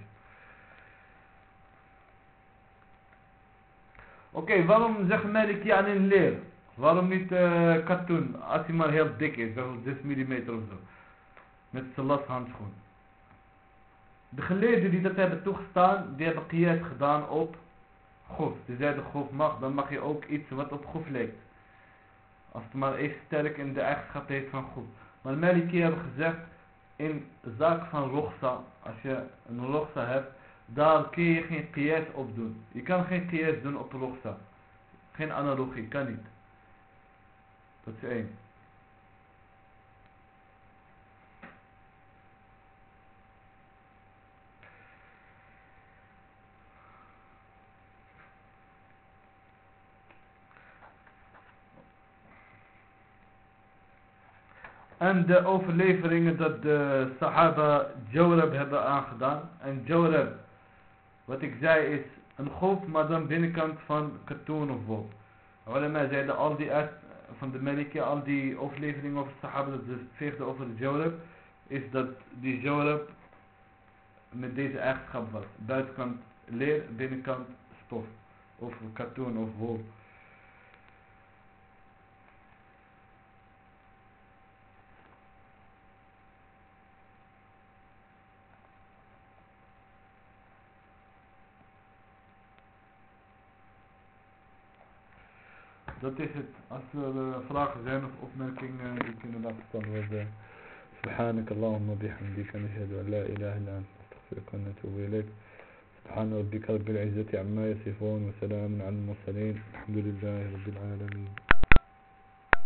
Oké, waarom zegt Maliki aan een leer? Waarom niet uh, katoen, als hij maar heel dik is, 6 mm of zo. Met zijn lashandschoen. De geleerden die dat hebben toegestaan, die hebben qiyas gedaan op grof. Die zeiden grof mag, dan mag je ook iets wat op grof lijkt. Als het maar even sterk in de eigenschap heeft van grof. Maar Maliki hebben gezegd, in zaak van rochsa, als je een rochsa hebt, daar kun je geen qiyas op doen. Je kan geen qiyas doen op rochsa. Geen analogie, kan niet. Dat is één. En de overleveringen dat de Sahaba Jawrab hebben aangedaan. En Jawrab, wat ik zei is een golf, maar dan binnenkant van katoen of wol. Ulema zeiden al die uit van de Maliki, al die overleveringen over Sahaba, dat ze veegden over de Jawrab, is dat die Jawrab met deze eigenschap was. Buitenkant leer, binnenkant stof. Of katoen of wol. Dat is het. Als er uh, vragen zijn of opmerkingen, die kunnen dat dan worden. سبحانك اللهم وبحمدك نشهد أن لا إله إلا أنت نستغفرك ونتوب إليك سبحان ربك رب العزة عما يصفون وسلام على المرسلين الحمد لله رب العالمين